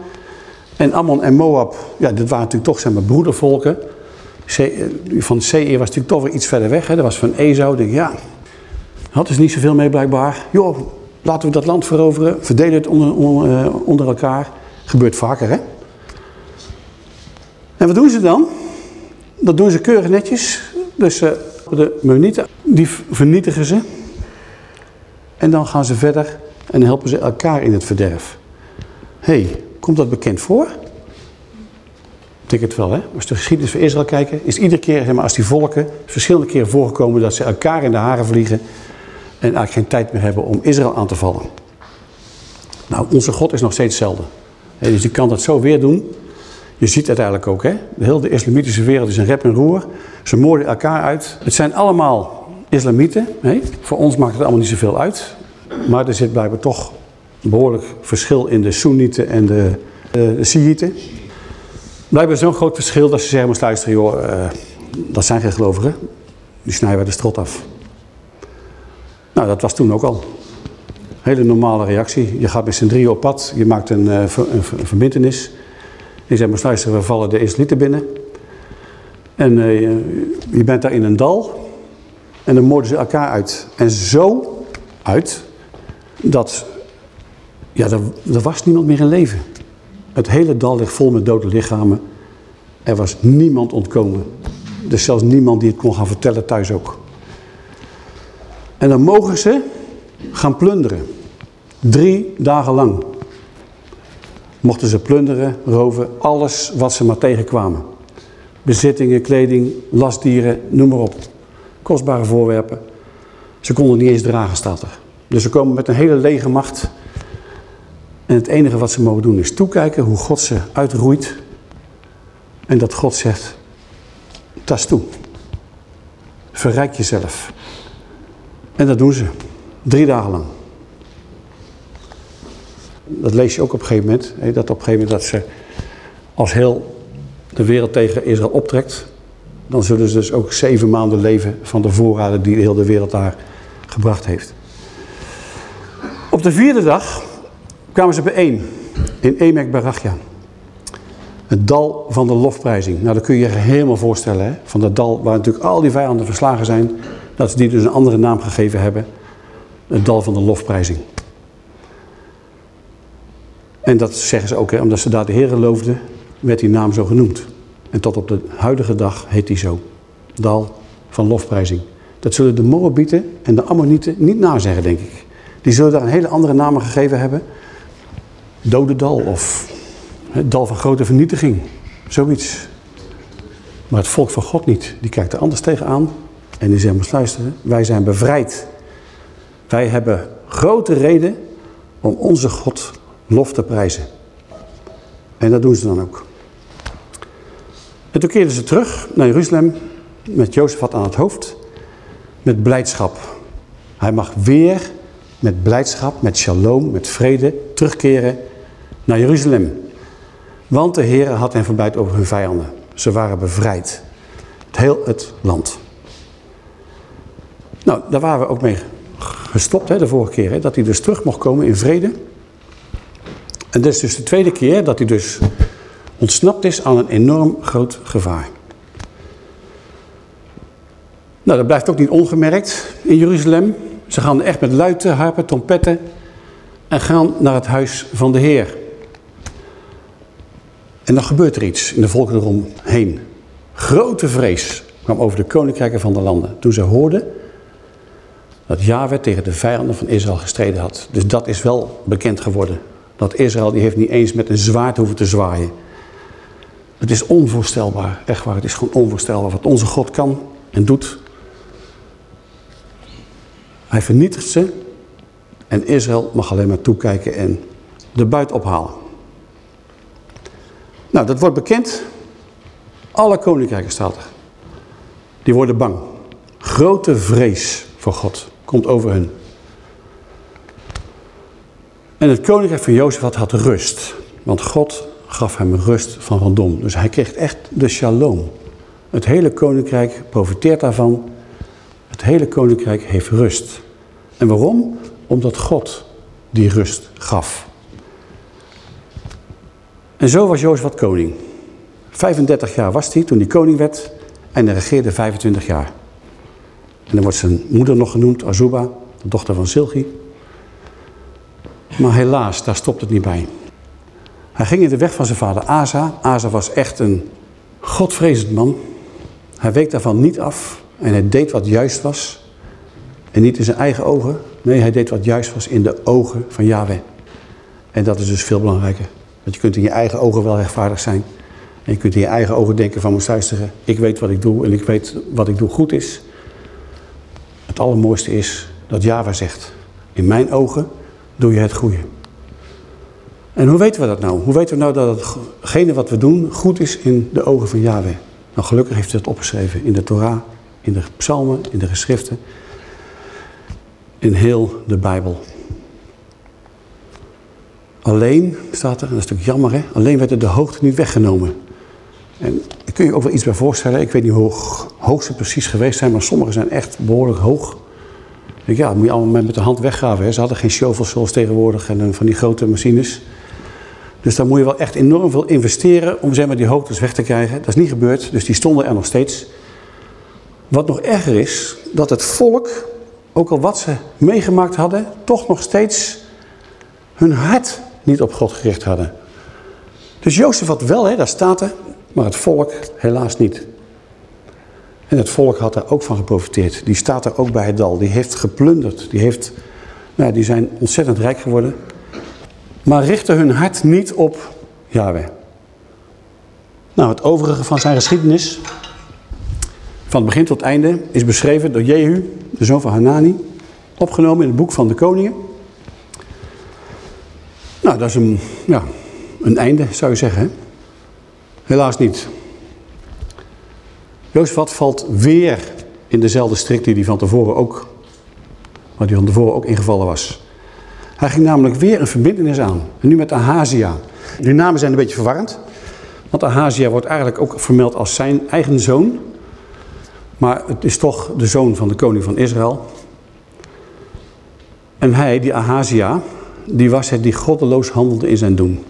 En Ammon en Moab, ja, dat waren natuurlijk toch zeg maar broedervolken. Van Seir was natuurlijk toch weer iets verder weg. Hè. Dat was van Ezou. Denk, ja, had dus niet zoveel mee blijkbaar. Joh, laten we dat land veroveren. Verdelen het onder, onder, onder elkaar. Gebeurt vaker, hè? En wat doen ze dan? Dat doen ze keurig netjes. Dus uh, de Meunieten, die vernietigen ze. En dan gaan ze verder en helpen ze elkaar in het verderf. Hey, komt dat bekend voor? Ik denk het wel, hè? Als we de geschiedenis van Israël kijken, is iedere keer, zeg maar, als die volken verschillende keren voorgekomen dat ze elkaar in de haren vliegen en eigenlijk geen tijd meer hebben om Israël aan te vallen. Nou, onze God is nog steeds hetzelfde. Dus die kan dat zo weer doen. Je ziet het eigenlijk ook, hè? De hele islamitische wereld is een rep en roer. Ze moorden elkaar uit. Het zijn allemaal islamieten. Voor ons maakt het allemaal niet zoveel uit. Maar er zit blijkbaar toch behoorlijk verschil in de Soenieten en de, de, de Shiiten. Blijkbaar zo'n groot verschil dat ze zeggen, maar luisteren, joh, uh, dat zijn geen gelovigen. Die snijden we de strot af. Nou, dat was toen ook al. Hele normale reactie. Je gaat met z'n drieën op pad, je maakt een, een verbindenis. Je zegt, maar we vallen de Israëlieten binnen. En je bent daar in een dal. En dan moorden ze elkaar uit. En zo uit dat ja, er, was niemand meer in leven. Het hele dal ligt vol met dode lichamen. Er was niemand ontkomen. Dus zelfs niemand die het kon gaan vertellen thuis ook. En dan mogen ze gaan plunderen. Drie dagen lang. Mochten ze plunderen, roven, alles wat ze maar tegenkwamen. Bezittingen, kleding, lastdieren, noem maar op. Kostbare voorwerpen. Ze konden niet eens dragen, staat er. Dus ze komen met een hele lege macht. En het enige wat ze mogen doen is toekijken hoe God ze uitroeit. En dat God zegt, tas toe. Verrijk jezelf. En dat doen ze. Drie dagen lang. Dat lees je ook op een gegeven moment. dat op een gegeven moment dat ze als heel de wereld tegen Israël optrekt. Dan zullen ze dus ook zeven maanden leven van de voorraden die heel de wereld daar gebracht heeft. Op de vierde dag kwamen ze bijeen in Emek Barachia. Het dal van de lofprijzing. Nou, dat kun je je helemaal voorstellen. Hè? Van dat dal waar natuurlijk al die vijanden verslagen zijn. Dat ze die dus een andere naam gegeven hebben. Het dal van de lofprijzing. En dat zeggen ze ook, hè, omdat ze daar de Heer loofden, werd die naam zo genoemd. En tot op de huidige dag heet die zo. Dal van lofprijzing. Dat zullen de Moabieten en de Ammonieten niet nazeggen, denk ik. Die zullen daar een hele andere naam gegeven hebben. Dode dal of het dal van grote vernietiging. Zoiets. Maar het volk van God niet. Die kijkt er anders tegenaan. En die zegt, luisteren, wij zijn bevrijd. Wij hebben grote reden om onze God lof te prijzen. En dat doen ze dan ook. En toen keerden ze terug naar Jeruzalem met Jozefat aan het hoofd. Met blijdschap. Hij mag weer met blijdschap, met shalom, met vrede terugkeren naar Jeruzalem. Want de Heer had hen verbijt over hun vijanden. Ze waren bevrijd. Heel het land. Nou, daar waren we ook mee gestopt hè, de vorige keer. Hè, dat hij dus terug mocht komen in vrede. En dit is dus de tweede keer dat hij dus ontsnapt is aan een enorm groot gevaar. Nou, dat blijft ook niet ongemerkt in Jeruzalem. Ze gaan echt met luiten, harpen, trompetten en gaan naar het huis van de Heer. En dan gebeurt er iets in de volken eromheen. Grote vrees kwam over de koninkrijken van de landen. Toen ze hoorden dat Yahweh tegen de vijanden van Israël gestreden had. Dus dat is wel bekend geworden. Dat Israël die heeft niet eens met een zwaard hoeven te zwaaien. Het is onvoorstelbaar, echt waar. Het is gewoon onvoorstelbaar wat onze God kan en doet. Hij vernietigt ze en Israël mag alleen maar toekijken en de buit ophalen. Nou, dat wordt bekend. Alle koninkrijken staat er. Die worden bang. Grote vrees voor God komt over hun. En het koninkrijk van Jozef had rust. Want God gaf hem rust van rondom. Dus hij kreeg echt de shalom. Het hele koninkrijk profiteert daarvan. Het hele koninkrijk heeft rust. En waarom? Omdat God die rust gaf. En zo was Jozef wat koning. 35 jaar was hij toen hij koning werd en hij regeerde 25 jaar. En dan wordt zijn moeder nog genoemd, Azuba, de dochter van Silgi. Maar helaas, daar stopt het niet bij. Hij ging in de weg van zijn vader Asa. Asa was echt een godvrezend man. Hij week daarvan niet af en hij deed wat juist was. En niet in zijn eigen ogen. Nee, hij deed wat juist was in de ogen van Yahweh. En dat is dus veel belangrijker. Want je kunt in je eigen ogen wel rechtvaardig zijn. En je kunt in je eigen ogen denken van, luisteren, ik weet wat ik doe en ik weet wat ik doe goed is. Het allermooiste is dat Yahweh zegt, in mijn ogen doe je het goede. En hoe weten we dat nou? Hoe weten we nou dat hetgene wat we doen goed is in de ogen van Yahweh? Nou, gelukkig heeft hij dat opgeschreven in de Torah, in de psalmen, in de geschriften. In heel de Bijbel. Alleen, staat er, dat is natuurlijk jammer hè, alleen werd er de hoogte niet weggenomen. En kun je ook wel iets bij voorstellen. Ik weet niet hoe hoog ze precies geweest zijn, maar sommige zijn echt behoorlijk hoog. Ja, dat moet je allemaal met de hand weggraven. Hè. Ze hadden geen shovels zoals tegenwoordig en van die grote machines. Dus daar moet je wel echt enorm veel investeren om zeg maar, die hoogtes weg te krijgen. Dat is niet gebeurd, dus die stonden er nog steeds. Wat nog erger is, dat het volk, ook al wat ze meegemaakt hadden, toch nog steeds hun hart niet op God gericht hadden. Dus Jozef had wel, hè, daar staat er, maar het volk helaas niet. En het volk had er ook van geprofiteerd. Die staat er ook bij het dal. Die heeft geplunderd. Die, heeft, nou, die zijn ontzettend rijk geworden. Maar richtten hun hart niet op Yahweh. Nou, het overige van zijn geschiedenis, van het begin tot einde, is beschreven door Jehu, de zoon van Hanani. opgenomen in het boek van de koningen. Nou, dat is een, ja, een einde, zou je zeggen. Helaas niet. Jozefat valt weer in dezelfde strik die hij van tevoren ook, waar hij van tevoren ook ingevallen was. Hij ging namelijk weer een verbindenis aan. En nu met Ahazia. Die namen zijn een beetje verwarrend. Want Ahazia wordt eigenlijk ook vermeld als zijn eigen zoon. Maar het is toch de zoon van de koning van Israël. En hij, die Ahazia, die was het die goddeloos handelde in zijn doen.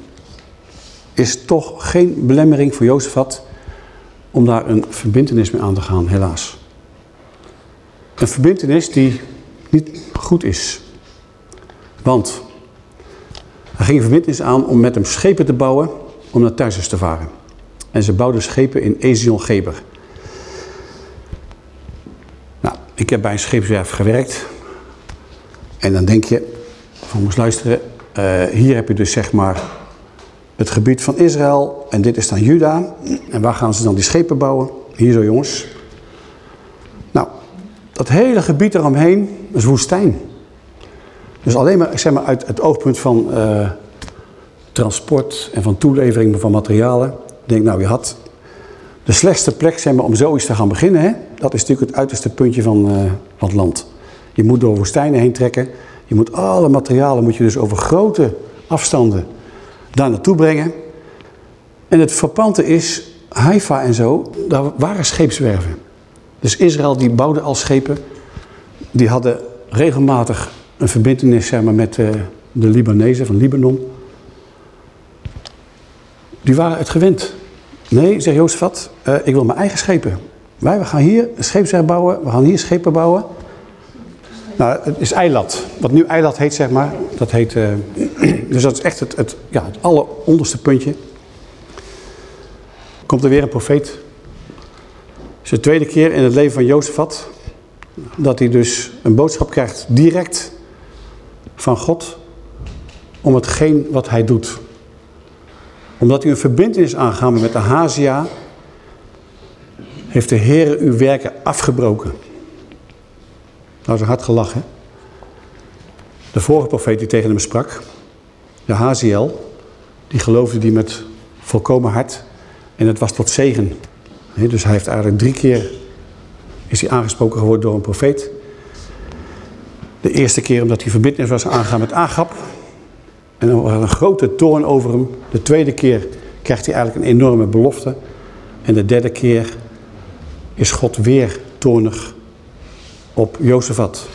Is toch geen belemmering voor Jozefat om daar een verbindenis mee aan te gaan, helaas. Een verbindenis die niet goed is. Want hij ging een verbindenis aan om met hem schepen te bouwen om naar Tarsus te varen. En ze bouwden schepen in Ezion-Geber. Nou, ik heb bij een scheepswerf gewerkt. En dan denk je, van moest luisteren, uh, hier heb je dus zeg maar het gebied van Israël en dit is dan Juda. En waar gaan ze dan die schepen bouwen? Hier zo jongens. Nou, dat hele gebied eromheen is woestijn. Dus alleen maar, zeg maar uit het oogpunt van uh, transport en van toelevering van materialen. Denk nou, je had de slechtste plek zeg maar, om zoiets te gaan beginnen. Hè? Dat is natuurlijk het uiterste puntje van, uh, van het land. Je moet door woestijnen heen trekken. Je moet alle materialen moet je dus over grote afstanden daar naartoe brengen. En het verpante is, Haifa en zo, daar waren scheepswerven. Dus Israël die bouwde al schepen. Die hadden regelmatig een verbindenis zeg maar, met de, eh, de Libanezen van Libanon. Die waren het gewend. Nee, zegt Jozefat, uh, ik wil mijn eigen schepen. Wij we gaan hier een bouwen, we gaan hier schepen bouwen. Nou, het is Eilat. Wat nu Eilat heet, zeg maar. Dat heet, uh, dus dat is echt het, het, ja, het alleronderste puntje. Komt er weer een profeet. Het is de tweede keer in het leven van Jozefat. Dat hij dus een boodschap krijgt direct van God. Om hetgeen wat hij doet. Omdat u een verbindenis aangaan met de Hazia. Heeft de Heer uw werken afgebroken. Nou, is hard gelachen. De vorige profeet die tegen hem sprak, de Haziel, die geloofde die met volkomen hart. En het was tot zegen. dus hij heeft eigenlijk drie keer is hij aangesproken geworden door een profeet. De eerste keer omdat hij verbindenis was aangegaan met Agap. En dan was een grote toorn over hem. De tweede keer krijgt hij eigenlijk een enorme belofte. En de derde keer is God weer toornig op Jozefat.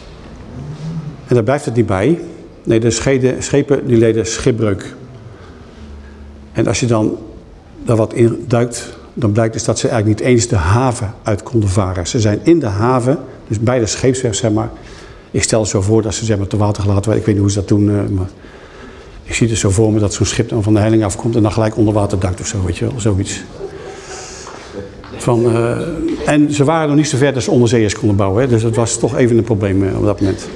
En daar blijft het niet bij. Nee, de schepen die leden schipbreuk. En als je dan daar wat in duikt, dan blijkt dus dat ze eigenlijk niet eens de haven uit konden varen. Ze zijn in de haven, dus bij de scheepsweg zeg maar. Ik stel het zo voor dat ze zeg maar, te water gelaten werden. Ik weet niet hoe ze dat doen, eh, maar ik zie het zo voor me dat zo'n schip dan van de helling afkomt en dan gelijk onder water duikt of zo, weet je wel, zoiets. Van, uh, en ze waren nog niet zo ver dat ze onderzeeërs konden bouwen. Hè? Dus dat was toch even een probleem uh, op dat moment.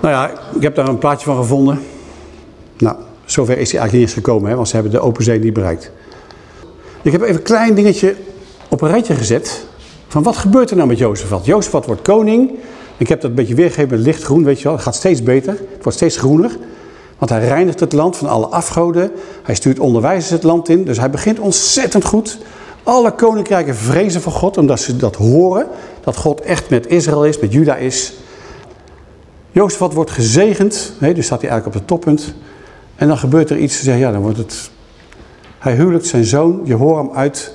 Nou ja, ik heb daar een plaatje van gevonden. Nou, zover is hij eigenlijk niet eens gekomen, hè? want ze hebben de open zee niet bereikt. Ik heb even een klein dingetje op een rijtje gezet. Van wat gebeurt er nou met Jozefat? Jozefat wordt koning. Ik heb dat een beetje weergegeven met lichtgroen, weet je wel. Het gaat steeds beter. Het wordt steeds groener. Want hij reinigt het land van alle afgoden. Hij stuurt onderwijzers het land in. Dus hij begint ontzettend goed. Alle koninkrijken vrezen voor God, omdat ze dat horen. Dat God echt met Israël is, met Juda is. Jozefat wordt gezegend, dus staat hij eigenlijk op het toppunt. En dan gebeurt er iets, zeg, ja, dan wordt het... Hij huwelijkt zijn zoon Jehoram uit.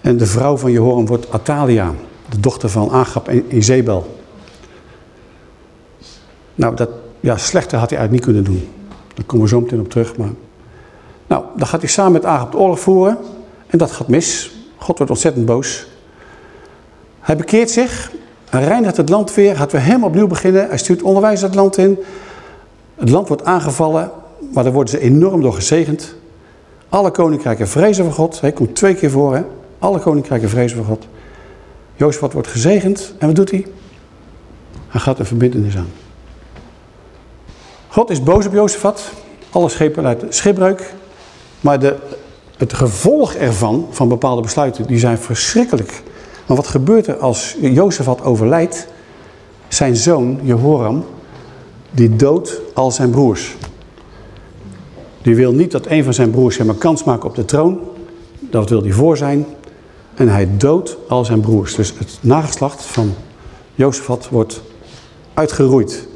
En de vrouw van Jehoram wordt Atalia, de dochter van Agab en Izebel. Nou, dat, ja, slechter had hij eigenlijk niet kunnen doen. Daar komen we zo meteen op terug. Maar... Nou, dan gaat hij samen met Agab de oorlog voeren. En dat gaat mis. God wordt ontzettend boos. Hij bekeert zich. Hij reinigt het land weer. Gaat weer helemaal opnieuw beginnen. Hij stuurt onderwijs het land in. Het land wordt aangevallen. Maar daar worden ze enorm door gezegend. Alle koninkrijken vrezen voor God. Hij komt twee keer voor. Hè? Alle koninkrijken vrezen voor God. Jozef wordt gezegend. En wat doet hij? Hij gaat een verbindenis aan. God is boos op Jozefat. Alle schepen leiden schipbreuk. Maar de het gevolg ervan, van bepaalde besluiten, die zijn verschrikkelijk. Maar wat gebeurt er als Jozef had overlijdt? Zijn zoon, Jehoram, die doodt al zijn broers. Die wil niet dat een van zijn broers hem een kans maakt op de troon. Dat wil hij voor zijn. En hij doodt al zijn broers. Dus het nageslacht van Jozefat wordt uitgeroeid.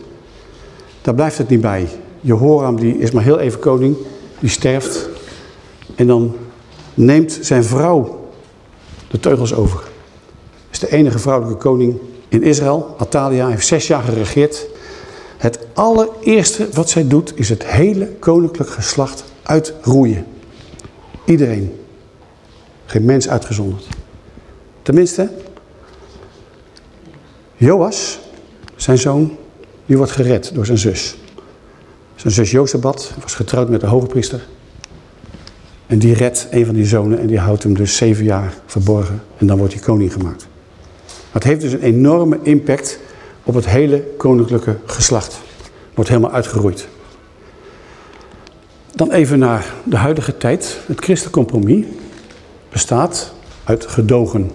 Daar blijft het niet bij. Jehoram die is maar heel even koning. Die sterft. En dan neemt zijn vrouw de teugels over. Is de enige vrouwelijke koning in Israël. Atalia heeft zes jaar geregeerd. Het allereerste wat zij doet is het hele koninklijk geslacht uitroeien. Iedereen. Geen mens uitgezonderd. Tenminste, Joas, zijn zoon, die wordt gered door zijn zus. Zijn zus Jozabat was getrouwd met de hoge priester. En die redt een van die zonen en die houdt hem dus zeven jaar verborgen. En dan wordt hij koning gemaakt. Het heeft dus een enorme impact op het hele koninklijke geslacht. Wordt helemaal uitgeroeid. Dan even naar de huidige tijd. Het christelijk compromis bestaat uit gedogen.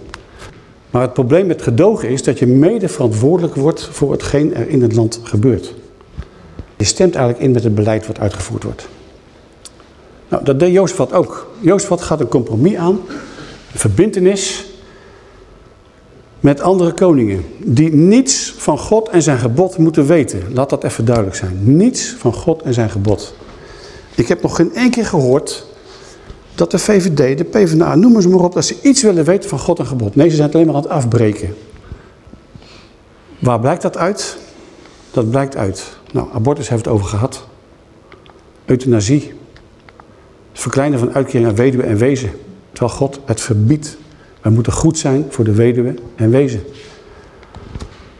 Maar het probleem met gedogen is dat je mede verantwoordelijk wordt voor hetgeen er in het land gebeurt. Je stemt eigenlijk in met het beleid wat uitgevoerd wordt. Nou, dat deed Jozefat ook. Jozefat gaat een compromis aan, een verbintenis met andere koningen. Die niets van God en zijn gebod moeten weten. Laat dat even duidelijk zijn. Niets van God en zijn gebod. Ik heb nog geen één keer gehoord dat de VVD, de PvdA, noemen ze maar op, dat ze iets willen weten van God en gebod. Nee, ze zijn het alleen maar aan het afbreken. Waar blijkt dat uit? Dat blijkt uit. Nou, abortus heeft het over gehad. Euthanasie. Het verkleinen van uitkering aan weduwe en wezen. Terwijl God het verbiedt. Wij moeten goed zijn voor de weduwe en wezen.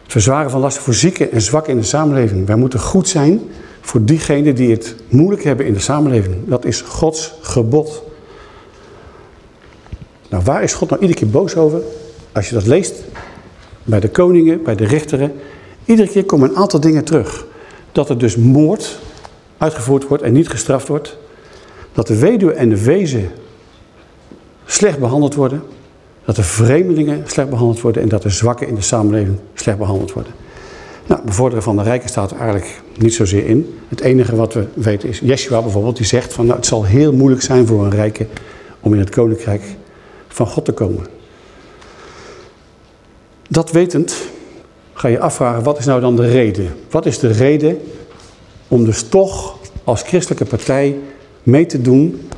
Het verzwaren van lasten voor zieken en zwakken in de samenleving. Wij moeten goed zijn voor diegenen die het moeilijk hebben in de samenleving. Dat is Gods gebod. Nou, waar is God nou iedere keer boos over? Als je dat leest, bij de koningen, bij de rechteren, iedere keer komen een aantal dingen terug. Dat er dus moord uitgevoerd wordt en niet gestraft wordt. Dat de weduwe en de wezen slecht behandeld worden. Dat de vreemdelingen slecht behandeld worden en dat de zwakken in de samenleving slecht behandeld worden. Nou, bevorderen van de rijken staat er eigenlijk niet zozeer in. Het enige wat we weten is, Yeshua bijvoorbeeld, die zegt van nou, het zal heel moeilijk zijn voor een rijke om in het koninkrijk van God te komen. Dat wetend ga je afvragen, wat is nou dan de reden? Wat is de reden om dus toch als christelijke partij mee te doen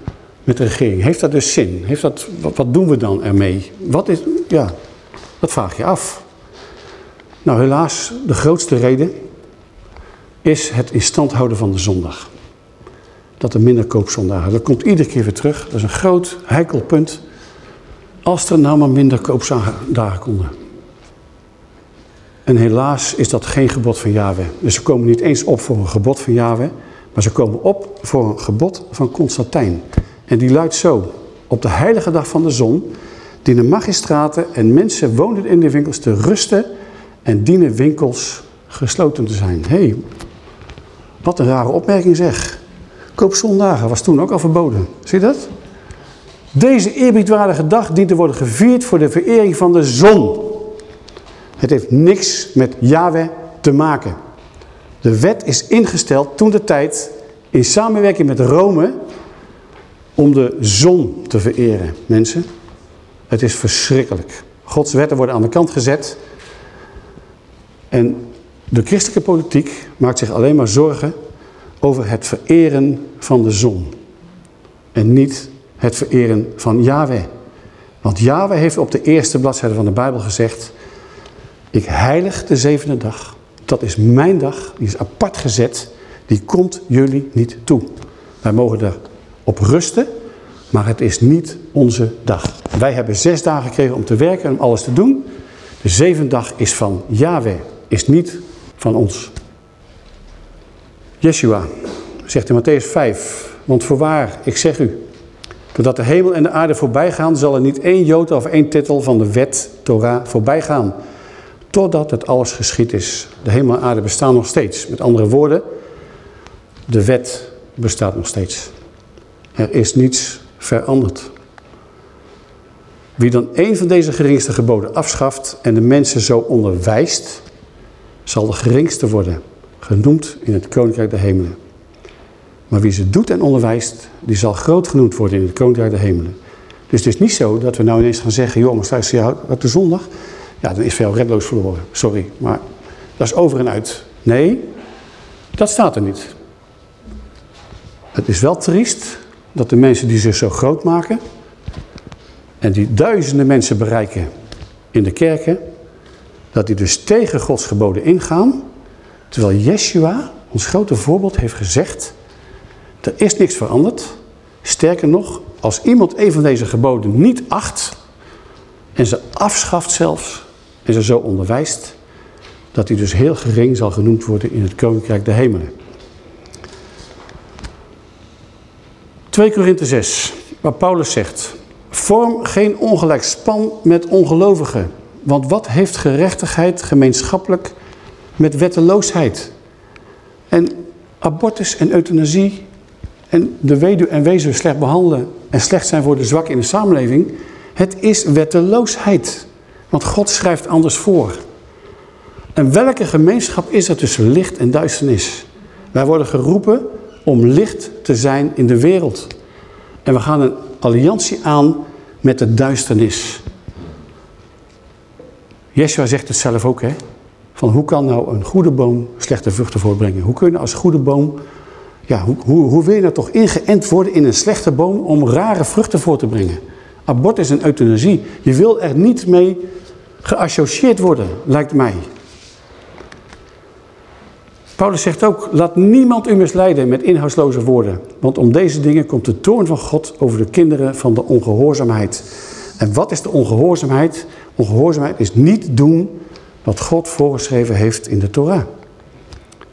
met de regering? Heeft dat dus zin? Heeft dat, wat, doen we dan ermee? Wat is, ja, dat vraag je af. Nou, helaas, de grootste reden is het in stand houden van de zondag. Dat er minder koopzondagen. Dat komt iedere keer weer terug. Dat is een groot, heikel punt. Als er nou maar minder koopzondagen konden. En helaas is dat geen gebod van Yahweh. Dus ze komen niet eens op voor een gebod van Yahweh. Maar ze komen op voor een gebod van Constantijn. En die luidt zo. Op de heilige dag van de zon dienen magistraten en mensen woonden in de winkels te rusten en dienen winkels gesloten te zijn. Hé, hey, wat een rare opmerking zeg. Koopzondagen was toen ook al verboden. Zie je dat? Deze eerbiedwaardige dag dient te worden gevierd voor de verering van de zon. Het heeft niks met Yahweh te maken. De wet is ingesteld toen de tijd in samenwerking met Rome om de zon te vereren. Mensen, het is verschrikkelijk. Gods wetten worden aan de kant gezet en de christelijke politiek maakt zich alleen maar zorgen over het vereren van de zon. En niet het vereren van Yahweh. Want Yahweh heeft op de eerste bladzijde van de Bijbel gezegd... Ik heilig de zevende dag. Dat is mijn dag, die is apart gezet. Die komt jullie niet toe. Wij mogen erop rusten, maar het is niet onze dag. Wij hebben zes dagen gekregen om te werken en om alles te doen. De zevende dag is van Yahweh is niet van ons. Yeshua zegt in Matthäus 5, want voorwaar, ik zeg u, totdat de hemel en de aarde voorbij gaan, zal er niet één jota of één titel van de wet, Torah, voorbij gaan. Totdat het alles geschied is. De hemel en aarde bestaan nog steeds. Met andere woorden, de wet bestaat nog steeds. Er is niets veranderd. Wie dan één van deze geringste geboden afschaft en de mensen zo onderwijst, zal de geringste worden, genoemd in het koninkrijk der hemelen. Maar wie ze doet en onderwijst, die zal groot genoemd worden in het koninkrijk der hemelen. Dus het is niet zo dat we nou ineens gaan zeggen, joh, maar straks ja, de zondag, ja, dan is veel redloos verloren. Sorry, maar dat is over en uit. Nee, dat staat er niet. Het is wel triest dat de mensen die zich zo groot maken en die duizenden mensen bereiken in de kerken, dat die dus tegen Gods geboden ingaan, terwijl Yeshua, ons grote voorbeeld, heeft gezegd, er is niks veranderd. Sterker nog, als iemand een van deze geboden niet acht en ze afschaft zelfs en ze zo onderwijst, dat hij dus heel gering zal genoemd worden in het koninkrijk der hemelen. 2 Korinthe 6, waar Paulus zegt, vorm geen ongelijk span met ongelovigen, want wat heeft gerechtigheid gemeenschappelijk met wetteloosheid? En abortus en euthanasie en de weduwe en wezen slecht behandelen en slecht zijn voor de zwak in de samenleving, het is wetteloosheid. Want God schrijft anders voor. En welke gemeenschap is er tussen licht en duisternis? Wij worden geroepen om licht te zijn in de wereld. En we gaan een alliantie aan met de duisternis. Yeshua zegt het zelf ook, hè? Van hoe kan nou een goede boom slechte vruchten voortbrengen? Hoe kun je als goede boom, ja, hoe, hoe, hoe wil je nou toch ingeënt worden in een slechte boom om rare vruchten voor te brengen? Abortus en euthanasie. Je wil er niet mee geassocieerd worden, lijkt mij. Paulus zegt ook, laat niemand u misleiden met inhoudsloze woorden. Want om deze dingen komt de toorn van God over de kinderen van de ongehoorzaamheid. En wat is de ongehoorzaamheid? Ongehoorzaamheid is niet doen wat God voorgeschreven heeft in de Torah.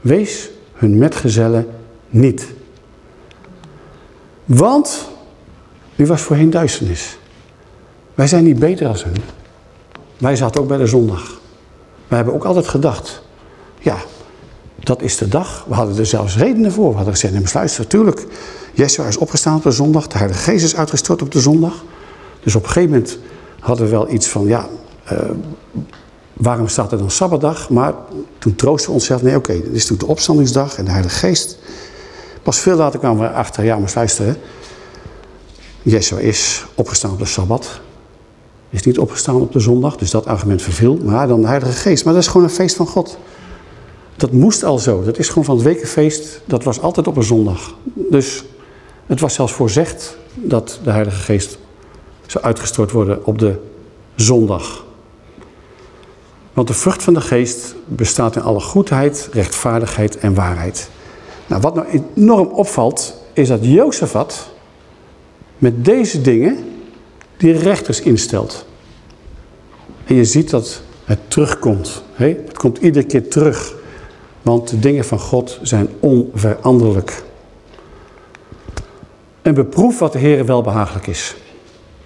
Wees hun metgezellen niet. Want u was voorheen duisternis. Wij zijn niet beter als hun. Wij zaten ook bij de zondag. Wij hebben ook altijd gedacht, ja, dat is de dag. We hadden er zelfs redenen voor. We hadden gezegd, nee, luister, natuurlijk. Yeshua is opgestaan op de zondag. De Heilige Geest is uitgestort op de zondag. Dus op een gegeven moment hadden we wel iets van, ja, uh, waarom staat er dan Sabbatdag? Maar toen troosten we onszelf, nee, oké, okay, dit is toen de opstandingsdag en de Heilige Geest. Pas veel later kwamen we achter, ja, maar luisteren. Yeshua is opgestaan op de Sabbat. Is niet opgestaan op de zondag, dus dat argument verviel. Maar dan de Heilige Geest. Maar dat is gewoon een feest van God. Dat moest al zo. Dat is gewoon van het wekenfeest. Dat was altijd op een zondag. Dus het was zelfs voorzegd dat de Heilige Geest zou uitgestort worden op de zondag. Want de vrucht van de geest bestaat in alle goedheid, rechtvaardigheid en waarheid. Nou, wat nou enorm opvalt, is dat Jozefat met deze dingen die rechters instelt. En je ziet dat het terugkomt. Het komt iedere keer terug. Want de dingen van God zijn onveranderlijk. En beproef wat de Heer wel behagelijk is.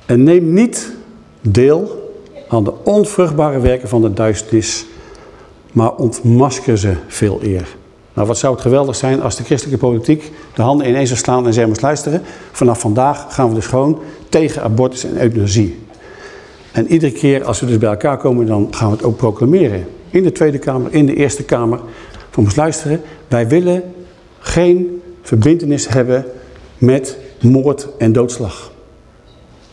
En neem niet deel aan de onvruchtbare werken van de duisternis, maar ontmasker ze veel eer. Nou, wat zou het geweldig zijn als de christelijke politiek de handen ineens zou slaan en zeggen, luisteren, vanaf vandaag gaan we dus gewoon tegen abortus en euthanasie. En iedere keer als we dus bij elkaar komen, dan gaan we het ook proclameren. In de Tweede Kamer, in de Eerste Kamer. Van ons luisteren, wij willen geen verbindenis hebben met moord en doodslag.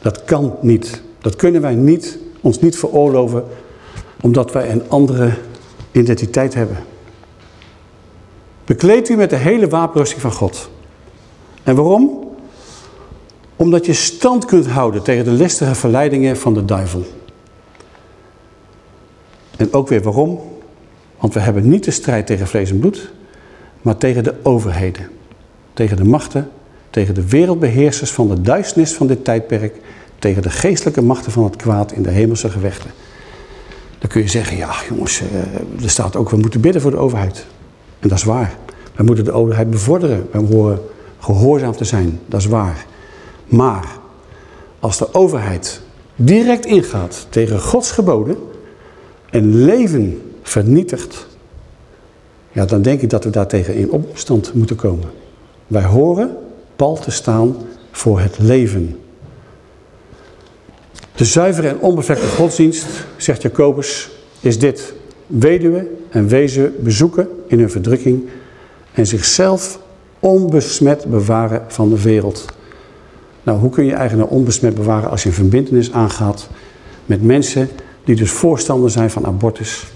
Dat kan niet. Dat kunnen wij niet, ons niet veroorloven, omdat wij een andere identiteit hebben. Bekleed u met de hele wapenrusting van God. En waarom? Omdat je stand kunt houden tegen de listige verleidingen van de duivel. En ook weer waarom? Want we hebben niet de strijd tegen vlees en bloed, maar tegen de overheden. Tegen de machten, tegen de wereldbeheersers van de duisternis van dit tijdperk, tegen de geestelijke machten van het kwaad in de hemelse gevechten. Dan kun je zeggen, ja jongens, eh, er staat ook, we moeten bidden voor de overheid. En dat is waar. We moeten de overheid bevorderen. We horen gehoorzaam te zijn. Dat is waar. Maar als de overheid direct ingaat tegen Gods geboden en leven vernietigt, ja, dan denk ik dat we daartegen in opstand moeten komen. Wij horen pal te staan voor het leven. De zuivere en onbevlekte godsdienst, zegt Jacobus, is dit. Weduwe en wezen bezoeken in hun verdrukking en zichzelf onbesmet bewaren van de wereld. Nou, hoe kun je eigenlijk nou onbesmet bewaren als je een verbindenis aangaat met mensen die dus voorstander zijn van abortus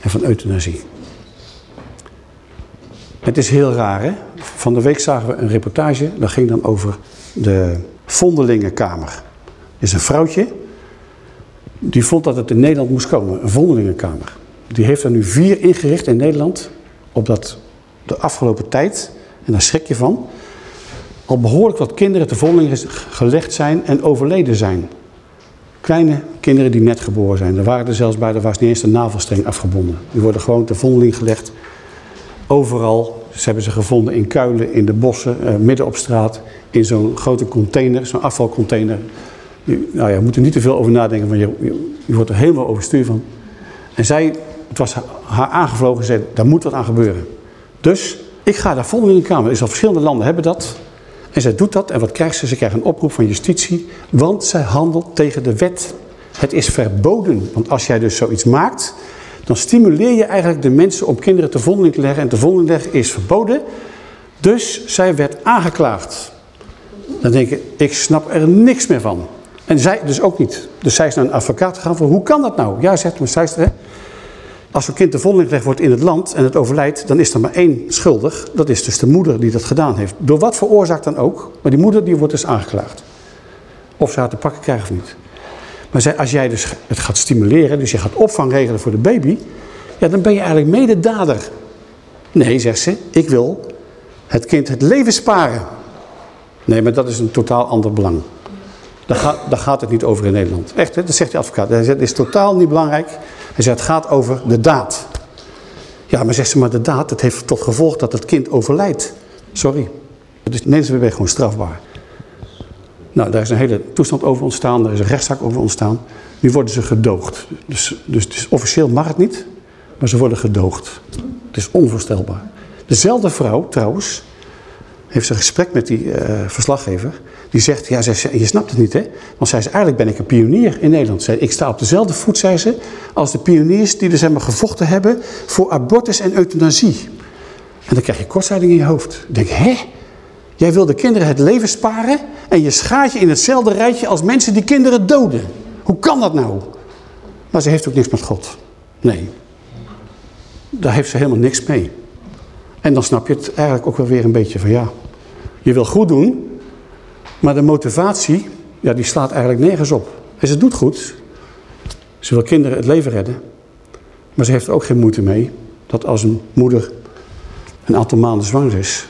en van euthanasie? Het is heel raar, hè? Van de week zagen we een reportage, dat ging dan over de Vondelingenkamer. Er is een vrouwtje, die vond dat het in Nederland moest komen, een Vondelingenkamer. Die heeft er nu vier ingericht in Nederland, opdat de afgelopen tijd, en daar schrik je van, al behoorlijk wat kinderen te vondelingen gelegd zijn en overleden zijn. Kleine kinderen die net geboren zijn. Er waren er zelfs bij, er was niet eens de navelstreng afgebonden. Die worden gewoon te vondeling gelegd. Overal. Ze hebben ze gevonden in kuilen, in de bossen, eh, midden op straat. In zo'n grote container, zo'n afvalcontainer. Nou ja, je moet er niet te veel over nadenken, want je, je, je wordt er helemaal overstuur van. En zij, het was haar aangevlogen en zei, daar moet wat aan gebeuren. Dus ik ga daar volgende in de Kamer. Is al verschillende landen hebben dat. En zij doet dat. En wat krijgt ze? Ze krijgt een oproep van justitie. Want zij handelt tegen de wet. Het is verboden. Want als jij dus zoiets maakt, dan stimuleer je eigenlijk de mensen om kinderen te vondeling te leggen. En te vondeling leggen is verboden. Dus zij werd aangeklaagd. Dan denk ik, ik snap er niks meer van. En zij dus ook niet. Dus zij is naar een advocaat gegaan van, hoe kan dat nou? Ja, zegt me, zij hè? Als een kind te vondeling gelegd wordt in het land en het overlijdt, dan is er maar één schuldig. Dat is dus de moeder die dat gedaan heeft. Door wat voor oorzaak dan ook. Maar die moeder die wordt dus aangeklaagd. Of ze haar te pakken krijgen of niet. Maar als jij dus het gaat stimuleren, dus je gaat opvang regelen voor de baby. Ja, dan ben je eigenlijk mededader. Nee, zegt ze, ik wil het kind het leven sparen. Nee, maar dat is een totaal ander belang. Daar gaat, gaat het niet over in Nederland. Echt, hè? dat zegt de advocaat. Het is totaal niet belangrijk. Hij zegt, het gaat over de daad. Ja, maar zegt ze, maar de daad, het heeft tot gevolg dat het kind overlijdt. Sorry. Dus Nederlandse WB gewoon strafbaar. Nou, daar is een hele toestand over ontstaan. Daar is een rechtszaak over ontstaan. Nu worden ze gedoogd. Dus, dus, dus officieel mag het niet, maar ze worden gedoogd. Het is onvoorstelbaar. Dezelfde vrouw, trouwens, heeft een gesprek met die uh, verslaggever. Die zegt, ja, zei, je snapt het niet, hè? Want zei, eigenlijk ben ik een pionier in Nederland. Zei, ik sta op dezelfde voet, zei ze, als de pioniers die dus hebben gevochten hebben voor abortus en euthanasie. En dan krijg je kortsluiting in je hoofd. Ik denk, hè? Jij wil de kinderen het leven sparen en je schaart je in hetzelfde rijtje als mensen die kinderen doden. Hoe kan dat nou? Maar ze heeft ook niks met God. Nee. Daar heeft ze helemaal niks mee. En dan snap je het eigenlijk ook wel weer een beetje van ja, je wil goed doen, maar de motivatie, ja, die slaat eigenlijk nergens op. En ze doet goed. Ze wil kinderen het leven redden. Maar ze heeft er ook geen moeite mee dat als een moeder een aantal maanden zwanger is...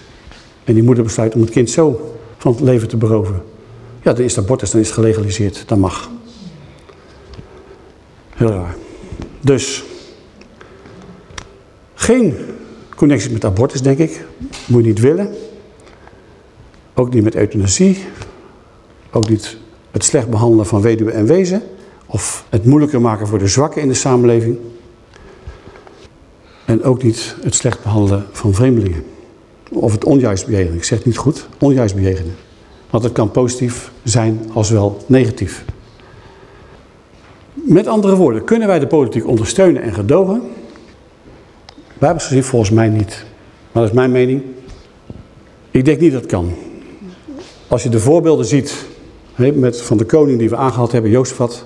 en die moeder besluit om het kind zo van het leven te beroven... ja, dan is dat abortus, dan is het gelegaliseerd. Dat mag. Heel raar. Dus, geen connectie met abortus, denk ik. Moet je niet willen. Ook niet met euthanasie. Ook niet het slecht behandelen van weduwe en wezen. Of het moeilijker maken voor de zwakken in de samenleving. En ook niet het slecht behandelen van vreemdelingen. Of het onjuist bejegenen. Ik zeg het niet goed, onjuist bejegenen. Want het kan positief zijn als wel negatief. Met andere woorden, kunnen wij de politiek ondersteunen en gedogen? gezien volgens mij niet. Maar dat is mijn mening. Ik denk niet dat het kan. Als je de voorbeelden ziet met, van de koning die we aangehaald hebben, Jozefat,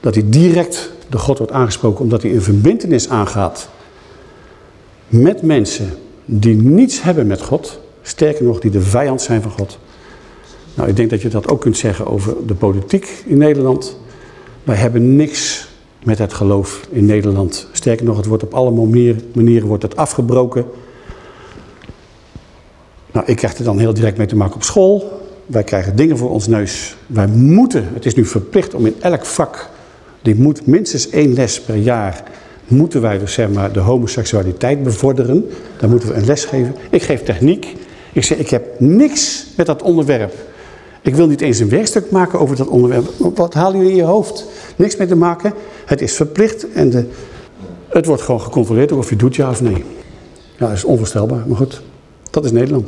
dat hij direct de God wordt aangesproken omdat hij een verbindenis aangaat met mensen die niets hebben met God, sterker nog die de vijand zijn van God. Nou, ik denk dat je dat ook kunt zeggen over de politiek in Nederland. Wij hebben niks met het geloof in Nederland. Sterker nog, het wordt op alle manieren wordt het afgebroken. Nou, ik krijg er dan heel direct mee te maken op school. Wij krijgen dingen voor ons neus. Wij moeten, het is nu verplicht om in elk vak, die moet minstens één les per jaar, moeten wij dus zeg maar de homoseksualiteit bevorderen. Daar moeten we een les geven. Ik geef techniek. Ik zeg, ik heb niks met dat onderwerp. Ik wil niet eens een werkstuk maken over dat onderwerp. Wat haal je in je hoofd? Niks mee te maken. Het is verplicht en de, het wordt gewoon gecontroleerd of je doet ja of nee. Ja, dat is onvoorstelbaar, maar goed. Dat is Nederland.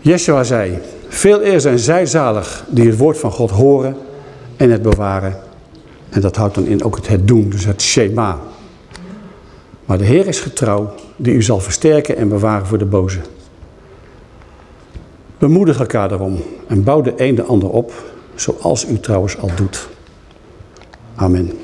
Yeshua zei, veel eer zijn zij zalig die het woord van God horen en het bewaren. En dat houdt dan in ook het het doen, dus het shema. Maar de Heer is getrouw, die u zal versterken en bewaren voor de boze. Bemoedig elkaar daarom en bouw de een de ander op, zoals u trouwens al doet. Amen.